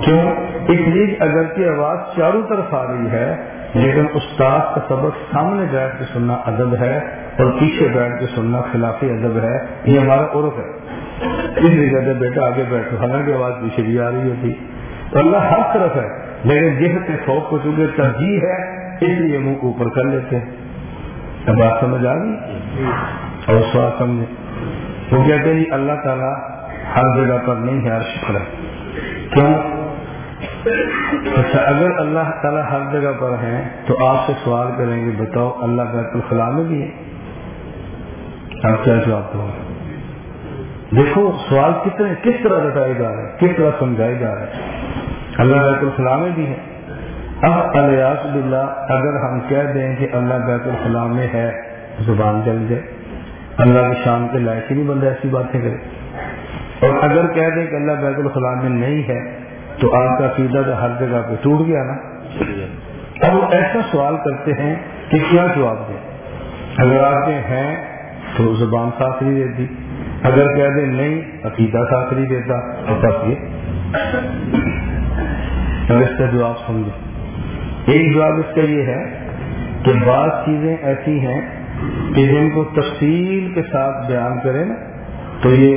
کیوں؟ اس لیے اگر کی آواز چاروں طرف آ رہی ہے، لیکن استاد کا سبق سامنے بیٹھ کے سننا ادب ہے اور پیچھے بیٹھ کے سننا خلافی ادب ہے۔ یہ ہمارا عرف ہے۔ اس لیے کہتے بیٹا آگے بیٹھو۔ حالانکہ آواز پیچھے بھی آ رہی ہوتی۔ تو اللہ ہر طرف ہے لیکن جس کے خوف کو چونکہ ترجیح ہے، اس لیے منہ اوپر کر لیتے ہیں۔ بات سمجھ آ گئی؟ اور سوال سمجھے وہ کہتے ہیں، اللہ تعالیٰ ہر جگہ پر نہیں ہے، ہر شکر ہے۔ کیوں؟ اچھا اگر اللہ تعالیٰ ہر جگہ پر ہے تو آپ سے سوال کریں گے، بتاؤ اللہ بیت الخلاء میں بھی ہے۔ آپ کیا جواب دو دیکھو، سوال کتنے کس طرح رٹائے جا رہے ہیں کس طرح سمجھائے جا رہے ہیں اللہ بیت الخلاء میں بھی ہے اب الیاس بلّہ اگر ہم کہہ دیں کہ اللہ بیت الخلاء میں ہے، زبان جل جائے۔ اللہ کی شان کے لائق ہی نہیں بندہ ایسی باتیں کرے۔ اور اگر کہہ دیں کہ اللہ بیت الخلاء میں نہیں ہے، تو آپ کا عقیدہ تو ہر جگہ پہ ٹوٹ گیا نا۔ اب وہ ایسا سوال کرتے ہیں کہ کیا جواب دیں۔ اگر آپ کے ہیں، تو زبان ساتھ نہیں دیتی۔ اگر کہہ دیں نہیں، عقیدہ ساتھ نہیں دیتا۔ تو بس یہ۔ اس کا جواب سمجھے ایک جواب اس کا یہ ہے کہ بعض چیزیں ایسی ہیں کہ جن کو تفصیل کے ساتھ بیان کریں نا تو یہ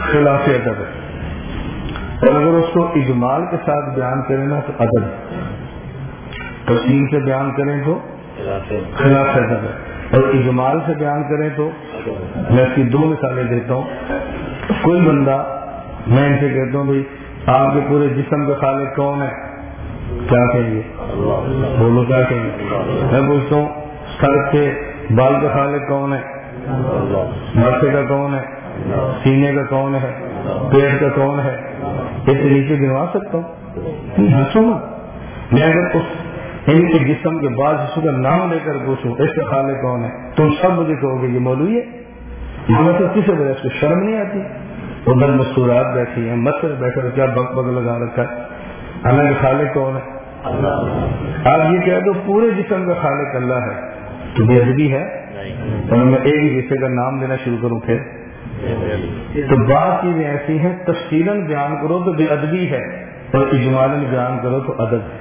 خلاف ادب ہے۔ اور اگر اس کو اجمال کے ساتھ بیان کریں نا تو ادب تفصیل سے بیان کریں تو خلاف ادب ہے۔ اور اجمال سے بیان کریں تو میں اس کی دو مثالیں دیتا ہوں۔ کوئی بندہ میں ان سے کہتا ہوں بھائی آپ کے پورے جسم کا خالق کون ہے کیا کہیں گے؟ بولو کیا کہیں گے؟ میں پوچھتا ہوں، سر کے بال کا خالق کون ہے مرثے کا کون ہے؟ سینے کا کون ہے؟ پیٹ کا کون ہے؟ اس طریقے گنوا سکتا ہوں۔ ہنسو میں اگر اس ان کے جسم کے بعد جسم کا نام لے کر پوچھوں، اس کا خالق کون ہے تم سب مجھے کہو گے، یہ مولوی ہے۔ تو کسی وجہ سے شرم نہیں آتی؟ ادھر مستورات بیٹھی ہیں مچھر بیٹھے کیا بک بگ لگا رکھا ہے؟ ہمیں خالق کون ہے؟ آپ یہ کہہ دو، پورے جسم کا خالق اللہ ہے۔ تو بے ادبی ہے؟ اور میں ایک ہی حصے کا نام دینا شروع کروں پھر۔ تو بات چیزیں ایسی ہیں تفصیل بیان کرو تو بے ادبی ہے، اور اجمال بیان کرو تو ادب ہے۔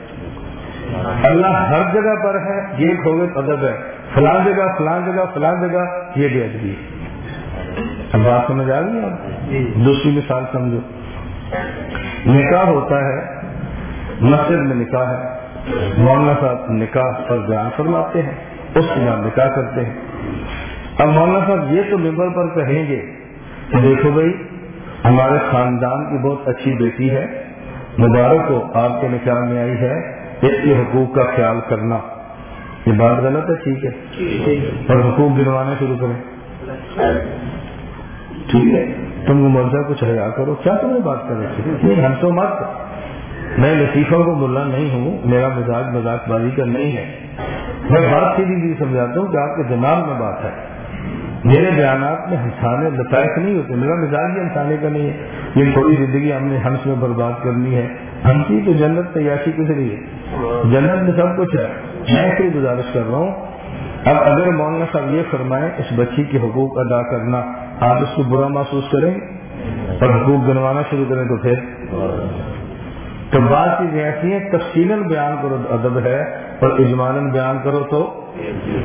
اللہ ہر جگہ پر ہے، یہ کھوگے تو ادب ہے، فلاں جگہ فلاں جگہ فلاں جگہ، یہ بے ادبی ہے۔ اب بات سمجھ آ گئی۔ دوسری مثال سمجھو۔ نکاح ہوتا ہے مسجد میں نکاح ہے مولانا صاحب نکاح پر بیان فرماتے ہیں اس کے بعد نکاح کرتے ہیں۔ اب مولانا صاحب یہ تو ممبر پر کہیں گے کہ دیکھو بھائی ہمارے خاندان کی بہت اچھی بیٹی ہے مبارک ہو آپ کے نکاح میں آئی ہے اس کے حقوق کا خیال کرنا۔ یہ بات غلط ہے ٹھیک ہے۔ اور حقوق گنوانے شروع کریں۔ ٹھیک ہے، تم کو مرضا کچھ حیا کرو۔ کیا تمہیں بات کر رہے تھے؟ ہم تو مت۔ میں لطیفہ کو ملا نہیں ہوں، میرا مزاج مذاق بازی کا نہیں ہے۔ میں بات سیدھی بھی سمجھاتا ہوں کہ آپ کے دماغ میں بات ہے۔ میرے بیانات میں ہنسانے لطائف نہیں ہوتے، میرا مزاج بھی ہنسانے کا نہیں ہے۔ یہ تھوڑی زندگی ہم نے ہنس میں برباد کرنی ہے۔ ہنسی تو جنت تیاشی کس لیے؟ جنت میں سب کچھ ہے۔ میں ایسی گزارش کر رہا ہوں۔ اب اگر مولانا صاحب یہ فرمائے اس بچی کے حقوق ادا کرنا۔ آپ اس کو برا محسوس کریں اور حقوق گنوانا شروع کریں تو پھر تو بات چیزیں ایسی ہیں تفصیل بیان کرو، ادب ہے اور اجمان بیان کرو تو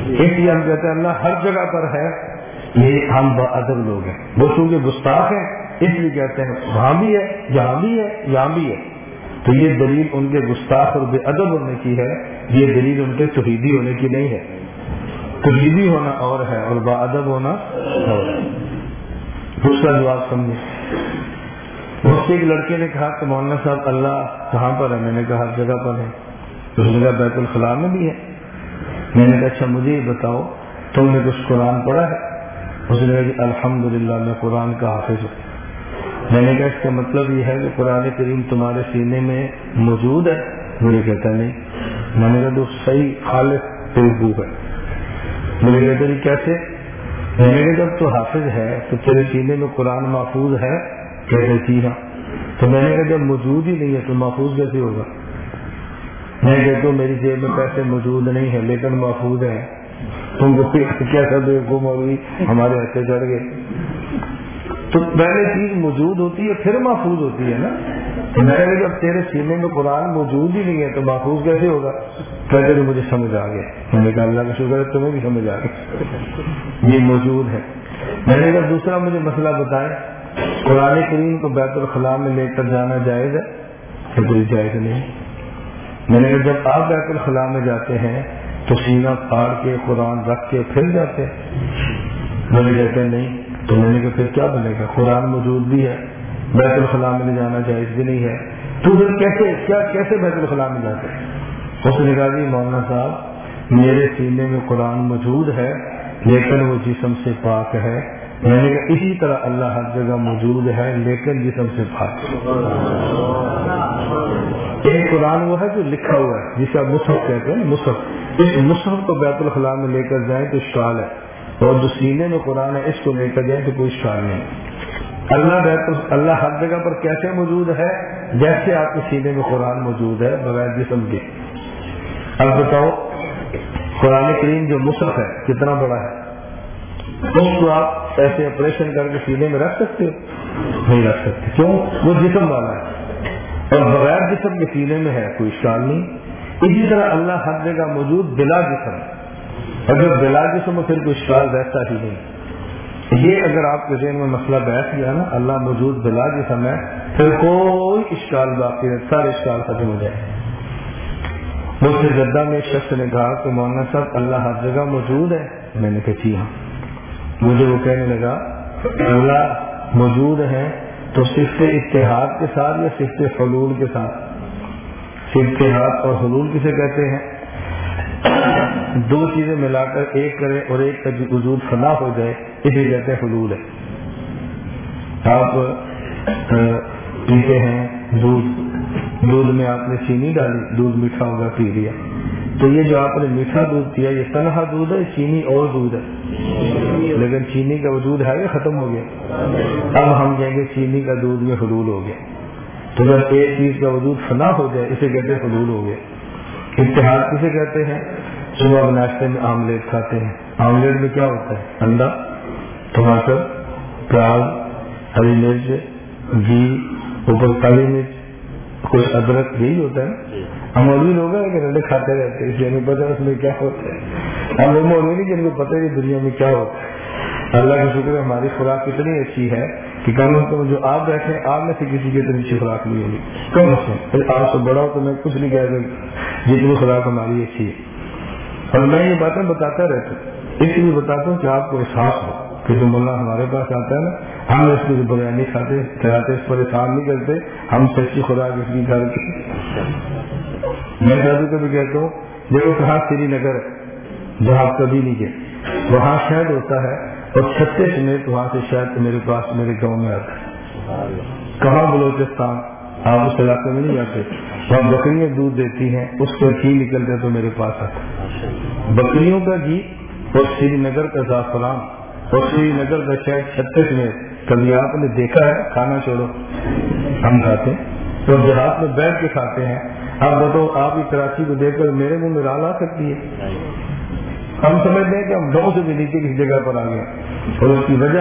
اس لیے ہم کہتے ہیں اللہ ہر جگہ پر ہے، یہ ہم با ادب لوگ ہیں۔ وہ چونکہ گستاخ ہیں، اس لیے کہتے ہیں وہاں بھی ہے، یہاں بھی ہے، یہاں بھی ہے۔ تو یہ دلیل ان کے گستاخ اور بے ادب ہونے کی ہے، یہ دلیل ان کے توحیدی ہونے کی نہیں ہے۔ توحیدی ہونا اور ہے اور با ادب ہونا اور دوسرا جواب سمجھے۔ اس سے ایک لڑکے نے کہا کہ مولانا صاحب، اللہ کہاں پر ہے؟ میں نے کہا، ہر جگہ پر ہے۔ اس نے کہا، بیت الخلاء میں بھی ہے۔ میں نے کہا اچھا مجھے یہ بتاؤ، تم نے کچھ قرآن پڑھا ہے؟ اس نے کہا جی، کہ الحمد للہ میں قرآن کا حافظ ہوں۔ میں نے کہا، اس کا مطلب یہ ہے کہ قرآن کریم تمہارے سینے میں موجود ہے؟ مجھے کہتا نہیں۔ میں نے کہا تو صحیح خالص ہے۔ مجھے کہتے جی، کیسے؟ میرے جب تو حافظ ہے، تو تیرے سینے میں قرآن محفوظ ہے کہتے جی ہاں تو میں نے کہا جب موجود ہی نہیں ہے تو محفوظ کیسے ہوگا؟ میں کہتا ہوں میری جیب میں پیسے موجود نہیں ہے لیکن محفوظ ہے تم کو کیا کر دو گم ہو گئی ہمارے ہاتھے چڑھ گئے۔ تو پہلے چیز موجود ہوتی ہے، پھر محفوظ ہوتی ہے نا؟ میں نے جب تیرے سینے میں قرآن موجود ہی نہیں ہے، تو محفوظ کیسے ہوگا؟ کہتے تو مجھے سمجھ آ گیا۔ میں نے کہا، اللہ کا شکر ہے، تمہیں بھی سمجھ آ گیا۔ یہ موجود ہے۔ میں نے کہا، دوسرا مجھے مسئلہ بتائے قرآن کریم کو بیت الخلاء میں لے کر جانا جائز ہے؟ کہ کوئی جائز نہیں۔ میں نے کہا، جب آپ بیت الخلاء میں جاتے ہیں، تو سینہ پھاڑ کے، قرآن رکھ کے پھر جاتے میں نے کہتے ہیں نہیں۔ تو میں نے کہا، پھر کیا بنے گا؟ قرآن موجود بھی ہے، بیت الخلاء میں لے جانا، جائز بھی نہیں ہے۔ تو پھر کیسے، کیا، کیسے بیت الخلاء میں جاتے اس نے کہا جی مولانا صاحب، میرے سینے میں قرآن موجود ہے، لیکن وہ جسم سے پاک ہے۔ میں نے کہا، اسی طرح اللہ ہر جگہ موجود ہے، لیکن جسم سے پاک ایک قرآن وہ ہے جو لکھا ہوا ہے، جسے آپ مصحف کہتے ہیں، مصحف۔ اس مصحف کو بیت الخلاء میں لے کر جائیں تو شال ہے۔ اور جو سینے میں قرآن ہے، اس کو لے کر جائیں تو کوئی شال نہیں۔ اللہ اللہ ہر جگہ پر کیسے موجود ہے؟ جیسے آپ کے سینے میں قرآن موجود ہے، بغیر جسم کے۔ اب بتاؤ، قرآن کریم جو مصحف ہے، کتنا بڑا ہے؟ اس کو آپ ایسے آپریشن کر کے سینے میں رکھ سکتے ہو؟ نہیں رکھ سکتے۔ کیوں؟ وہ جسم والا ہے۔ اور بغیر جسم کے سینے میں ہے، کوئی شال نہیں۔ اسی طرح اللہ ہر جگہ موجود بلا جسم ہے۔ اگر بلا جسم پھر کوئی شال رہتا ہی نہیں۔ یہ اگر آپ کے ذہن میں مسئلہ بیٹھ گیا نا، اللہ موجود بلا جسم ہے پھر کوئی اشکال باقی ہے سارے اشکال ختم ہو جائے مجھ سے جدہ میں شخص نے کہا کہ مولانا صاحب، اللہ ہر جگہ موجود ہے۔ میں نے کہا جی ہاں۔ مجھے وہ کہنے لگا، اللہ موجود ہے تو صرف اتحاد کے ساتھ یا صرف حلول کے ساتھ؟ صرف اتحاد اور حلول کسے کہتے ہیں؟ دو چیزیں ملا کر ایک کرے اور ایک کا وجود فنا ہو جائے اسے کہتے ہیں حلول ہے۔ آپ پیتے ہیں، دودھ دودھ میں آپ نے چینی ڈالی، دودھ میٹھا ہوگا، پی لیا۔ تو یہ جو آپ نے میٹھا دودھ پیا، یہ تنہا دودھ ہے، چینی اور دودھ ہے۔ لیکن چینی کا وجود ہے یا ختم ہو گیا؟ اب ہم کہیں گے چینی کا دودھ میں حلول ہو گیا۔ تو جب ایک چیز کا وجود فنا ہو جائے، اسے کہتے حلول ہو گیا۔ اتحاد کسے کہتے ہیں؟ صبح ناشتے میں آملیٹ کھاتے ہیں۔ آملیٹ میں کیا ہوتا ہے؟ انڈا ٹماٹر پیاز ہری مرچ گھی اوپر کالی مرچ کوئی ادرک یہی ہوتا ہے۔ ہم مولوی لوگ ہیں کہ انڈے کھاتے رہتے ہیں اس لیے ہمیں پتا اس میں کیا ہوتا ہے۔ ہم لوگ مولوی نہیں جن کو پتہ ہے دنیا میں کیا ہوتا ہے۔ اللہ کا شکر ہے ہماری خوراک اتنی اچھی ہے کہ کم از کم جو آپ بیٹھے آپ میں سے کسی کی اتنی اچھی خوراک نہیں ہوگی۔ کم از کم آپ سے بڑا ہو تو میں کچھ نہیں کہہ سکتا۔ جتنی خوراک ہماری اچھی ہے۔ اور میں یہ باتیں بتاتا رہتا ہوں۔ اس لیے بتاتا ہوں کہ آپ کو احساس ہو کہ جو ملا ہمارے پاس آتا ہے نا، ہم اس کی بریانی کھاتے، کھلاتے، اس پریشان نہیں کرتے، ہم سچی خوراک اس کی گھر کی میں جادو کبھی کہتا ہوں، دیکھو کہاں سری نگر ہے، جہاں آپ کبھی نہیں گئے۔ وہاں شہد ہوتا ہے، اور چھتے سمیت وہاں سے شہد میرے پاس، میرے گاؤں میں آتا ہے۔ کہاں بلوچستان؟ آپ اس علاقے میں نہیں جاتے۔ وہاں بکریاں دودھ دیتی ہیں، اس کا گھی نکلتے تو میرے پاس آتا بکریوں کا گھی اور سری نگر کا زعفران اور سری نگر کا شہر چھتیس میں۔ کبھی آپ نے دیکھا ہے؟ کھانا چھوڑو۔ ہم کھاتے ہیں۔ اور دیہات میں بیٹھ کے کھاتے ہیں، آپ بتاؤ، آپ کی کراچی کو دیکھ کر میرے منہ میں رال آ سکتی ہے؟ ہم سمجھتے ہیں کہ ہم گاؤں سے بھی نیچے کسی جگہ پر آ گئے اور اس کی وجہ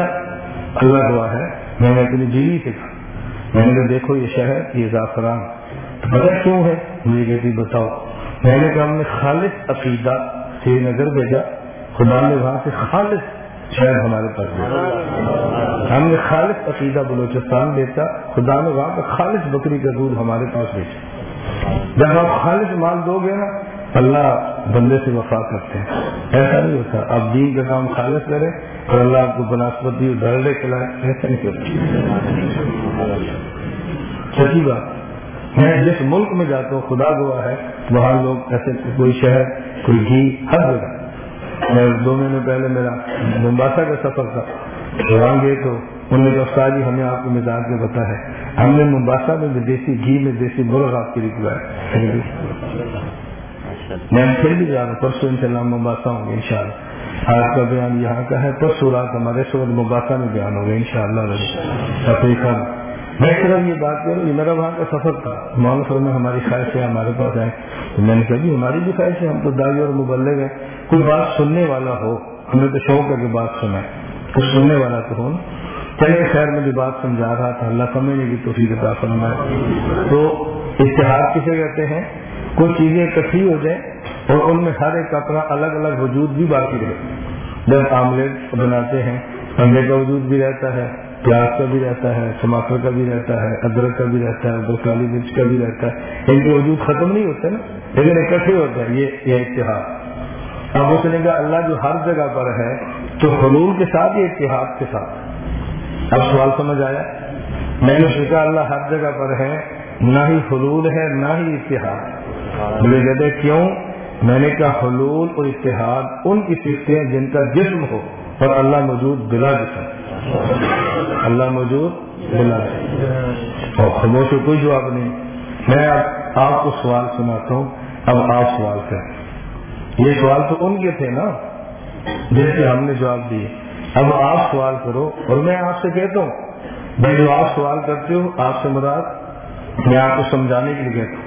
اللہ دعا ہے، میں نے اپنی بیوی سے کہا۔ میں نے کہا، دیکھو یہ شہر، یہ زعفران پتہ کیوں ہے؟ مجھے کہتی جی بتاؤ. میں نے کہا، ہم نے خالص عقیدہ سری نگر بھیجا، خدا نے وہاں سے خالص شہر ہمارے پاس بھیجا۔ ہم نے خالص عقیدہ بلوچستان بیچا خدا نے وہاں کا خالص بکری کا دودھ ہمارے پاس بیچا جب آپ خالص مال دو گے نا، اللہ بندے سے وفا کرتے ہیں۔ ایسا نہیں ہوتا، آپ دین کا کام خالص کریں اور اللہ آپ کو بناسپتی ڈرڈے کھلائے ایسا نہیں کرتا سچی بات میں جس ملک میں جاتا ہوں، خدا گوا ہے، وہاں لوگ ایسے کوئی شہر، کوئی گھی، ہر جگہ۔ میں دو مہینے پہلے میرا ممباسا کا سفر تھا، وہاں گئے تو انہوں نے کہا جی ہمیں آپ کو مزاج میں پتا ہے، ہم نے ممباسا میں دیسی گھی میں دیسی مرغ آپ کے لیے کھلایا میں پھر بھی جا رہا ہوں، پرسوں ان شاء اللہ ممباسا ہوں گے ان شاء اللہ آج کا بیان یہاں کا ہے تو سورات ہمارے سورت مباحثہ میں بیان ہوگا ان شاء اللہ میں صرف یہ بات کروں یہ میرا وہاں کا سفر تھا۔ مانسر میں ہماری خواہش ہے، ہمارے پاس آئے تو میں نے کہا جی ہماری بھی خواہش ہے، ہم تو دائی اور مبلغ ہیں۔ کوئی بات سننے والا ہو، ہمیں تو شوق ہے کہ بات سنیں۔ کچھ سننے والا تو ہو چلے، خیر، میں بھی بات سمجھا رہا تھا۔ اللہ سمجھنے کی توفیق عطا فرمائے۔ تو اتحاد کسے کہتے ہیں؟ کچھ چیزیں اکٹھی ہو جائیں اور ان میں ہر ایک اپنا الگ الگ وجود بھی باقی رہے۔ جب آملیٹ بناتے ہیں، انڈے کا وجود بھی رہتا ہے۔ پیاز کا بھی رہتا ہے، ٹماٹر کا بھی رہتا ہے، ادرک کا بھی رہتا ہے، ادرک کالی مرچ کا بھی رہتا ہے۔ ان کے وجود ختم نہیں ہوتے نا، لیکن اکٹھے ہوتے ہیں، یہ یہ اتحاد۔ اب اس نے کہا اللہ جو ہر جگہ پر ہے، تو حلول کے ساتھ یہ اتحاد کے ساتھ؟ اب سوال سمجھ آیا؟ میں نے سوچا، اللہ ہر جگہ پر ہے، نہ ہی حلول ہے، نہ ہی اتحاد۔ مجھے کہتے کیوں؟ میں نے کہا حلول اور اتحاد ان کی سیکھتے ہیں جن کا جسم ہو، اور اللہ موجود بلا جسم۔ اللہ موجود بلا اور خاموش سے کوئی جواب نہیں۔ میں اب آپ کو سوال سناتا ہوں۔ اب آپ سوال کریں۔ یہ سوال تو ان کے تھے نا جن سے ہم نے جواب دیے۔ اب آپ سوال کرو اور میں آپ سے کہتا ہوں۔ میں جو آپ سوال کرتے ہو، آپ سے مراد میں آپ کو سمجھانے کے لیے کہتا ہوں۔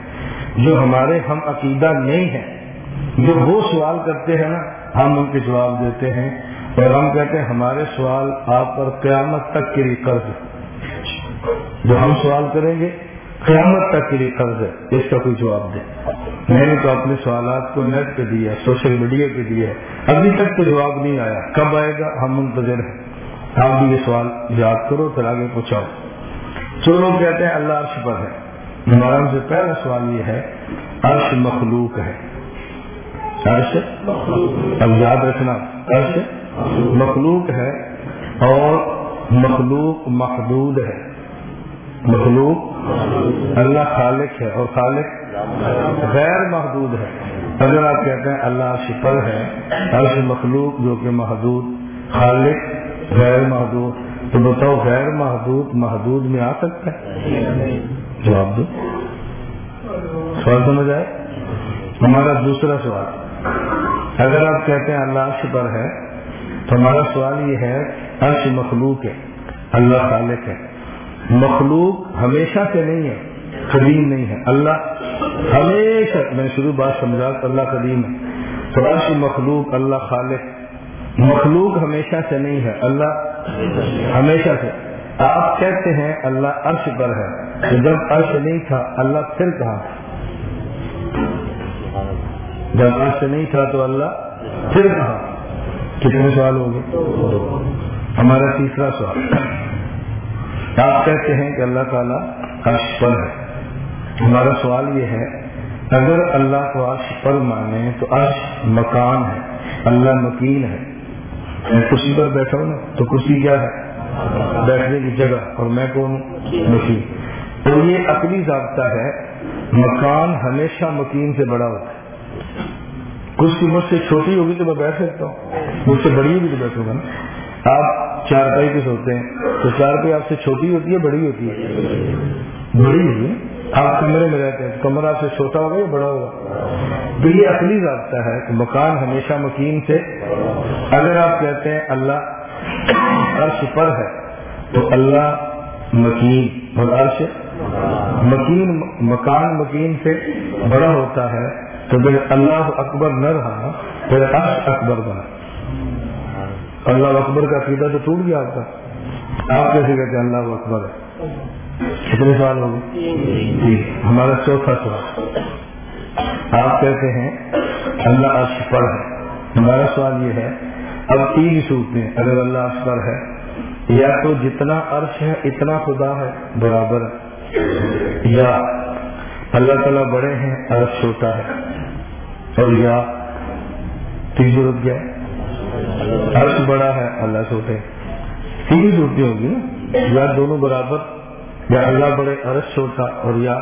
جو ہمارے ہم عقیدہ نہیں ہیں، جو وہ سوال کرتے ہیں نا، ہم ان کے جواب دیتے ہیں۔ اور ہم کہتے ہیں ہمارے سوال آپ پر قیامت تک کے لیے قرض جو ہم سوال کریں گے، قیامت تک کے لیے قرض ہے۔ اس کا کوئی جواب دے میں نے تو اپنے سوالات کو نیٹ پہ دیا، سوشل میڈیا پہ دیا۔ ابھی تک تو جواب نہیں آیا۔ کب آئے گا؟ ہم منتظر ہیں۔ آپ بھی یہ سوال یاد کرو، پھر آگے پوچھاؤ۔ جو لوگ کہتے ہیں اللہ عرش پر ہے، ہمارا سے پہلا سوال یہ ہے، عرش مخلوق ہے۔ عرش؟ اب یاد رکھنا، عرش مخلوق ہے اور مخلوق محدود ہے۔ مخلوق اللہ خالق ہے اور خالق غیر محدود ہے۔ اگر آپ کہتے ہیں اللہ شفر ہے، عرش مخلوق جو کہ محدود، خالق غیر محدود، تو بتاؤ غیر محدود محدود میں آ سکتا ہے؟ جواب دو۔ سوال سمجھ آئے؟ ہمارا دوسرا سوال۔ اگر آپ کہتے ہیں اللہ عرش پر ہے تو ہمارا سوال یہ ہے، عرش مخلوق ہے، اللہ خالق ہے۔ مخلوق ہمیشہ سے نہیں ہے، قدیم نہیں ہے۔ اللہ ہمیشہ، میں شروع بات سمجھا، اللہ قدیم ہے۔ تو عرش مخلوق، اللہ خالق۔ مخلوق ہمیشہ سے نہیں ہے، اللہ ہمیشہ سے۔ آپ کہتے ہیں، اللہ عرش پر ہے۔ جب عرش نہیں تھا، اللہ پھر کہاں جب عرش نہیں تھا تو اللہ پھر کہاں کتنے سوال ہو گئے ہمارا تیسرا سوال۔ آپ کہتے ہیں کہ اللہ تعالیٰ عرش پر ہے۔ ہمارا سوال یہ ہے، اگر اللہ کو عرش پر مانے تو عرش مکان ہے، اللہ مکین ہے۔ میں کرسی پر بیٹھا ہوں نا، تو کرسی کیا ہے؟ بیٹھنے کی جگہ۔ اور میں کون ہوں؟ مکین۔ تو یہ عقلی ضابطہ ہے، مکان ہمیشہ مکین سے بڑا ہوتا ہے۔ کرسی مجھ سے چھوٹی ہوگی تو میں بیٹھ سکتا ہوں۔ مجھ سے بڑی ہوگی تو بیٹھوں گا آپ چار پائی پہ سوتے ہیں، تو چار پائی آپ سے چھوٹی ہوتی ہے، بڑی ہوتی ہے؟ بڑی ہوئی آپ کمرے میں رہتے ہیں تو کمرہ آپ سے چھوٹا ہوگا یا بڑا ہوگا؟ تو یہ اصلی ضابطہ ہے کہ مکان ہمیشہ مکین سے۔ اگر آپ کہتے ہیں اللہ عرش پر ہے، تو اللہ مکین اور عرش مکین، مکان مکین سے بڑا ہوتا ہے۔ تو پھر اللہ اکبر نہ رہا، پھر عرش اکبر بنا۔ اللہ اکبر کا عقیدہ تو ٹوٹ گیا آپ کا۔ آپ کیسے کہتے ہیں اللہ اکبر؟ ہے کتنے سوال ہو گئے؟ جی، ہمارا چوتھا سوال۔ آپ کہتے ہیں اللہ عرش پر ہے۔ ہمارا سوال یہ ہے، اب تین صورتیں اگر اللہ عرش پر ہے، یا تو جتنا عرش ہے، اتنا خدا ہے۔ برابر۔ ہے یا اللہ تعالیٰ بڑے ہیں، عرش چھوٹا ہے۔ اور یا تین ضرورت کیا ہے عرش بڑا ہے، اللہ چھوٹے۔ تین ہی ہوگی نا۔ یا دونوں برابر، یا اللہ بڑے، عرش چھوٹا، اور یا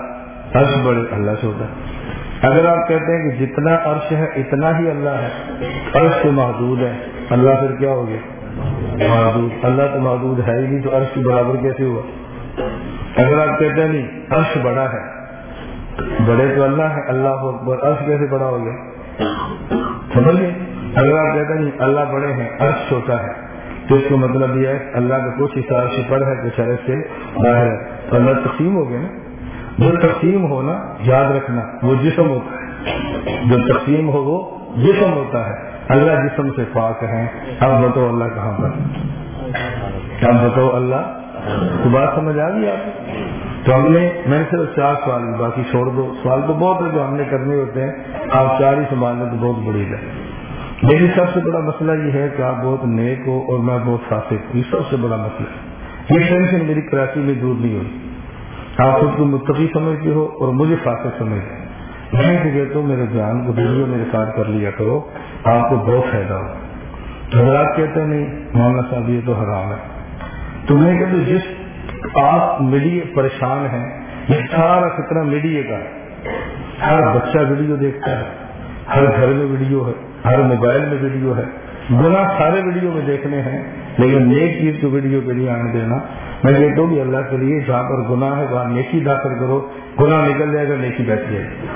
عرش بڑے، اللہ چھوٹا۔ اگر آپ کہتے ہیں کہ جتنا عرش ہے، اتنا ہی اللہ ہے۔ عرش تو محدود ہے۔ اللہ پھر کیا ہو گیا محدود۔ اللہ تو محدود ہے ہی نہیں، تو عرش کی برابر کیسے ہوا؟ اگر آپ کہتے ہیں نہیں، عرش بڑا ہے۔ بڑے تو اللہ ہے اللہ اکبر، عرش کیسے بڑا ہو گیا؟ سمجھ گئے؟ اگر آپ کہتے ہیں اللہ بڑے ہیں، عرش چھوٹا ہے، تو اس کا مطلب یہ ہے، اللہ کا کچھ حصہ عرش پر ہے، کچھ عرش سے باہر ہے۔ تو اللہ تقسیم ہو گیا نا؟ جو تقسیم ہو نا یاد رکھنا، وہ جسم ہوتا ہے۔ جو تقسیم ہو، وہ جسم ہوتا ہے۔ اللہ جسم سے پاک ہے اب بتاؤ اللہ کہاں پر اب بتاؤ اللہ تو بات سمجھ آ گئی آپ تو ہم نے میں نے صرف چار سوال باقی چھوڑ دو۔ سوال تو بہت ہے جو ہم نے کرنے ہوتے ہیں۔ آپ چار ہی سنبھال لیں تو بہت بڑی ہے۔ لیکن سب سے بڑا مسئلہ یہ ہے کہ آپ بہت نیک ہو اور میں بہت فاسق ہوں۔ یہ سب سے بڑا مسئلہ ہے۔ یہ ٹینشن میری کراچی میں دور نہیں ہوئی۔ آپ خود کو متفق سمجھتے ہو اور مجھے فاسق سمجھتے میں تو کہتا ہوں، میرے جان کو ویڈیو میرے ساتھ کر لیا کرو۔ آپ کو بہت فائدہ ہو۔ حضرات کہتے ہیں، نہیں، مولانا صاحب، یہ تو حرام ہے۔ تو میں کہتے جس آپ میڈیے پریشان ہیں، یہ سارا کتنا میڈیے کا ہر بچہ ویڈیو دیکھتا ہے، ہر گھر میں ویڈیو ہے، ہر موبائل میں ویڈیو ہے۔ گنا سارے ویڈیو میں دیکھنے ہیں، لیکن نیک چیز کو ویڈیو کے لیے آنے دینا۔ میں کہتا ہوں کہ اللہ کے لیے جہاں پر گناہ ہے، وہاں نیکی داخل کرو۔ گناہ نکل جائے گا، نیکی بیٹھ جائے گی۔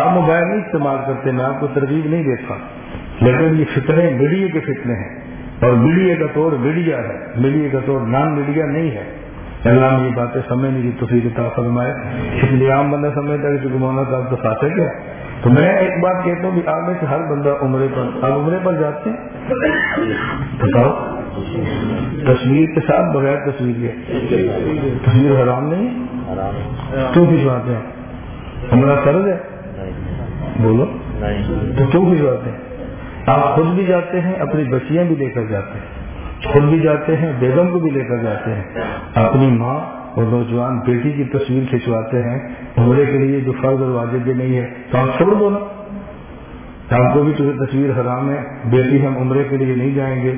آپ موبائل نہیں استعمال کرتے، میں آپ کو ترغیب نہیں دیتا، لیکن یہ فتنے میڈیا کے فتنے ہیں۔ اور میڈیا کا طور میڈیا ہے۔ میڈیا کا طور نان میڈیا نہیں ہے۔ اللہ یہ باتیں سمجھ نہیں تو پھر فرمائے۔ اس لیے عام بندہ سمجھتا ہے کہ مولانا صاحب تو فاطے کیا۔ تو میں ایک بات کہتا ہوں کہ میں سے ہر بندہ عمرے پر آپ عمرے پر جاتے ہیں؟ بتاؤ۔ تصویر کے ساتھ بغیر تصویر کے۔ تصویر حرام نہیں کیوں کھنچواتے ہیں عمرہ فرض ہے؟ بولو۔ تو کیوں بھجواتے ہیں آپ خود بھی جاتے ہیں، اپنی بچیاں بھی لے کر جاتے ہیں۔ خود بھی جاتے ہیں، بیگم کو بھی لے کر جاتے ہیں۔ اپنی ماں اور نوجوان بیٹی کی تصویر کھینچواتے ہیں۔ عمرے کے لیے جو فرض اور واجب بھی نہیں ہے، تو آپ چھوڑ دو نا۔ آپ کو بھی تمہیں تصویر حرام ہے۔ بیٹی ہم عمرے کے لیے نہیں جائیں گے۔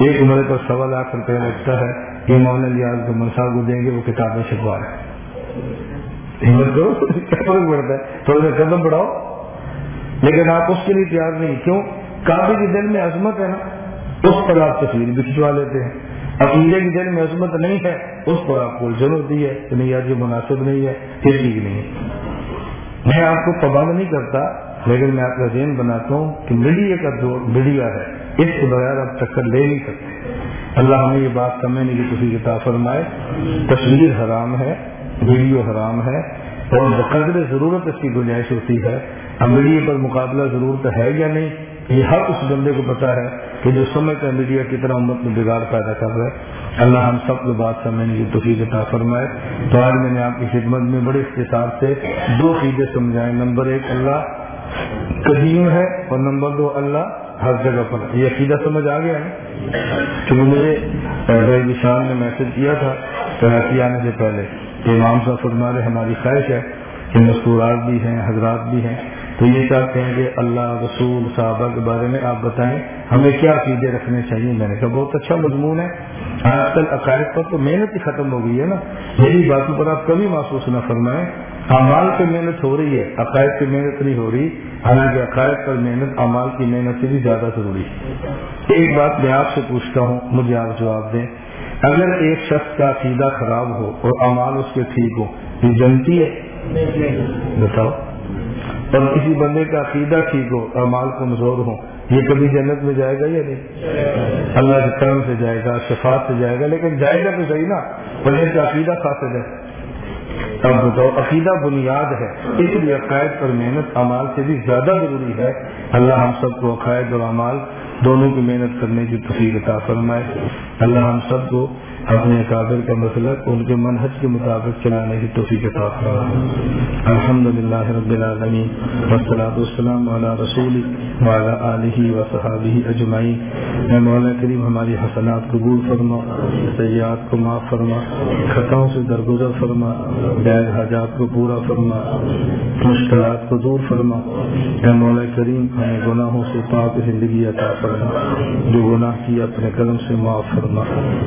ایک عمرے پر سوا لاکھ روپے لگتا ہے۔ یہ مولانا لیاز کو منصا کو دیں گے، وہ کتابیں چھپوا رہے ہیں۔ ہمت کرو فرق پڑتا ہے۔ تھوڑا سا قدم بڑھاؤ۔ لیکن آپ اس کے لیے تیار نہیں، کیوں؟ کافی کے دل میں عظمت ہے نا، اس پر آپ تصویر بھی کھنچوا لیتے ہیں۔ عقیدے کے دل میں عظمت نہیں ہے، اس پر آپ کو الجھن ہوتی ہے کہ نہیں یار، یہ مناسب نہیں ہے، یہ ٹھیک نہیں ہے۔ میں آپ کو پابند نہیں کرتا، لیکن میں آپ کا ذہن بناتا ہوں کہ میڈیا کا دور میڈیا ہے، اس کے بغیر آپ ٹکر لے نہیں سکتے۔ اللہ ہمیں یہ بات سمجھنے کی کسی کتاب فرمائے، تصویر حرام ہے، ویڈیو حرام ہے، اور بقدر ضرورت اس کی گنجائش ہوتی ہے۔ میڈیا پر مقابلہ ضرورت ہے یا نہیں یہ ہر اس بندے کو پتا ہے کہ جو سمجھتا ہے میڈیا کی طرح امت میں بگاڑ پیدا کر رہا ہے، اللہ ہم سب کو بات سمجھنے کی توفیق عطا فرمائے۔ تو آج میں نے آپ کی خدمت میں بڑے اختصار سے دو چیزیں سمجھائیں نمبر ایک، اللہ قدیم ہے اور نمبر دو، اللہ ہر جگہ پر یہ عقیدہ سمجھ آ گیا ہے؟ کیونکہ مجھے نشان نے میسج کیا تھا کراچی آنے سے پہلے کہ امام صاحب فرما رہے ہماری خواہش ہے کہ مستورات بھی ہیں، حضرات بھی ہیں۔ تو یہ چاہتے ہیں کہ اللہ رسول صحابہ کے بارے میں آپ بتائیں، ہمیں کیا عقیدے رکھنے چاہیے؟ میں نے کہا، بہت اچھا مضمون ہے۔ آج کل عقائد پر تو محنت ہی ختم ہو گئی ہے نا۔ میری باتوں پر آپ کبھی محسوس نہ فرمائیں۔ امال پہ محنت ہو رہی ہے، عقائد کی محنت نہیں ہو رہی۔ حالانکہ عقائد پر محنت امال کی محنت سے بھی زیادہ ضروری ہے۔ ایک بات میں آپ سے پوچھتا ہوں، مجھے آپ جواب دیں۔ اگر ایک شخص کا عقیدہ خراب ہو اور امال اس کے ٹھیک ہو یہ جنتی ہے؟ بتاؤ۔ اور کسی بندے کا عقیدہ ٹھیک ہو اور مال کمزور ہو یہ کبھی جنت میں جائے گا یا نہیں؟ اللہ کے کرم سے جائے گا شفاعت سے جائے گا، لیکن جائے گا تو صحیح نا بندے کا عقیدہ فاصل ہے۔ اب بتاؤ، عقیدہ بنیاد ہے، اس لیے عقائد پر محنت امال سے بھی زیادہ ضروری ہے۔ اللہ ہم سب کو عقائد اور امال دونوں کی محنت کرنے کی تفریح عطا فرمائے۔ اللہ ہم سب کو اپنے اکابر کا مسلک ان کے منحج کے مطابق چلانے کی توفیق الحمد للہ رب العالمین وسلاۃ السلام علیہ رسول والا علیہ و صحابی اجمائی میں مولا کریم، ہماری حسنات قبول فرما سیاحت کو معاف فرما، خطاؤں سے درگزر فرما، غیر حاجات کو پورا فرما، مشکلات کو دور فرما۔ اے مولا کریم، ہمیں گناہوں سے پاک زندگی عطا فرما، جو گناہ کی اپنے قدم سے معاف فرما۔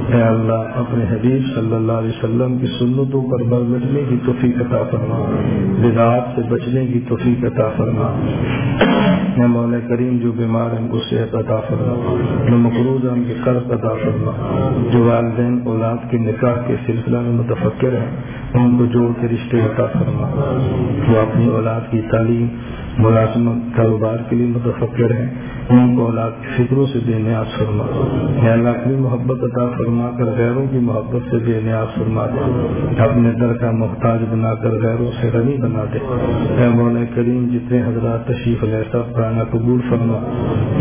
اے اللہ اپنے حبیب صلی اللہ علیہ وسلم کی سنتوں پر بچنے کی توفیق عطا فرما۔ بدعات سے بچنے کی توفیق عطا فرما۔ میں مولا کریم جو بیمار ہیں، ان کو صحت عطا فرما۔ جو مقروض ہیں، ان کے قرض عطا فرما۔ جو والدین، اولاد کے نکاح کے سلسلہ میں متفقر ہیں، ان کو جوڑ کے رشتے عطا فرما۔ وہ اپنی اولاد کی تعلیم ملازمت کاروبار کے لیے متفقر ہیں۔ ان کو اولاد کی فکروں سے بے نیاز فرما۔ یا اللہ کی محبت عطا فرما کر غیروں کی محبت سے بے نیاز فرما دے۔ اپنے در کا محتاج بنا کر غیروں سے غنی بنا دے۔ اے مولا کریم، جتنے حضرات تشریف لے سب پرانا قبول فرما۔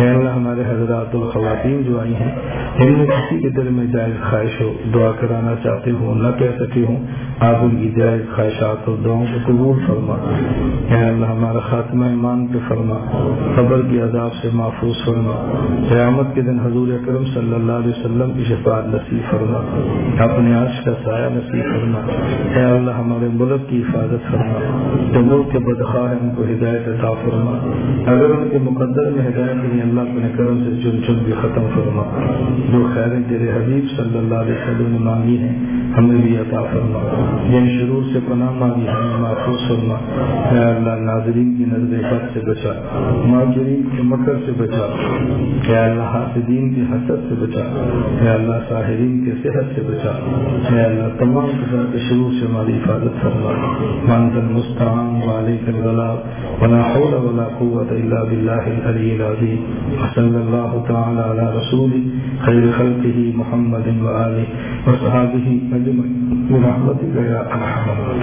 اے اللہ، ہمارے حضرات اور خواتین جو آئی ہیں ان میں کسی کے دل میں جائز خواہش ہو، دعا کرانا چاہتے ہوں، نہ کہہ سکے ہوں، آپ ان کی جائز خواہشات اور دعاؤں کو قبول فرما۔ اے اللہ، ہمارا خاتمہ ایمان پہ فرما، خبر کی عذاب سے محفوظ فرما۔ قیامت کے دن حضور اکرم صلی اللہ علیہ وسلم کی شفاعت نصیب فرما۔ اپنے عرش کا سایہ نصیب فرما۔ اے اللہ ہمارے ملک کی حفاظت فرما۔ جو ملک کے بدخواہ ہیں ان کو ہدایت عطا فرما۔ اگر ان کے مقدر میں ہدایت نہیں، اللہ اپنے کرم سے چن چن بھی ختم فرما۔ جو خیریں تیرے حبیب صلی اللہ علیہ وسلم نے مانگی ہیں، ہمیں بھی عطا فرما۔ جن شرور سے پناہ مانگی، ہمیں محفوظ فرما۔ اے اللہ ناظرین کی نظر بد سے بچا ماجرین کے مکر سے بچا، اے اللہ حاسدین کی حسد سے بچا، اے اللہ ساحرین کے صحت سے بچا، اے اللہ تمام قسم کے شرور سے ہماری حفاظت فرما۔ منت المستعان والے ولا حول ولا قوة الا بالله العلي العظيم صلى الله تعالى على رسوله خير خلقه محمد وآله وصحابه أجمعين برحمتك يا أرحم الراحمين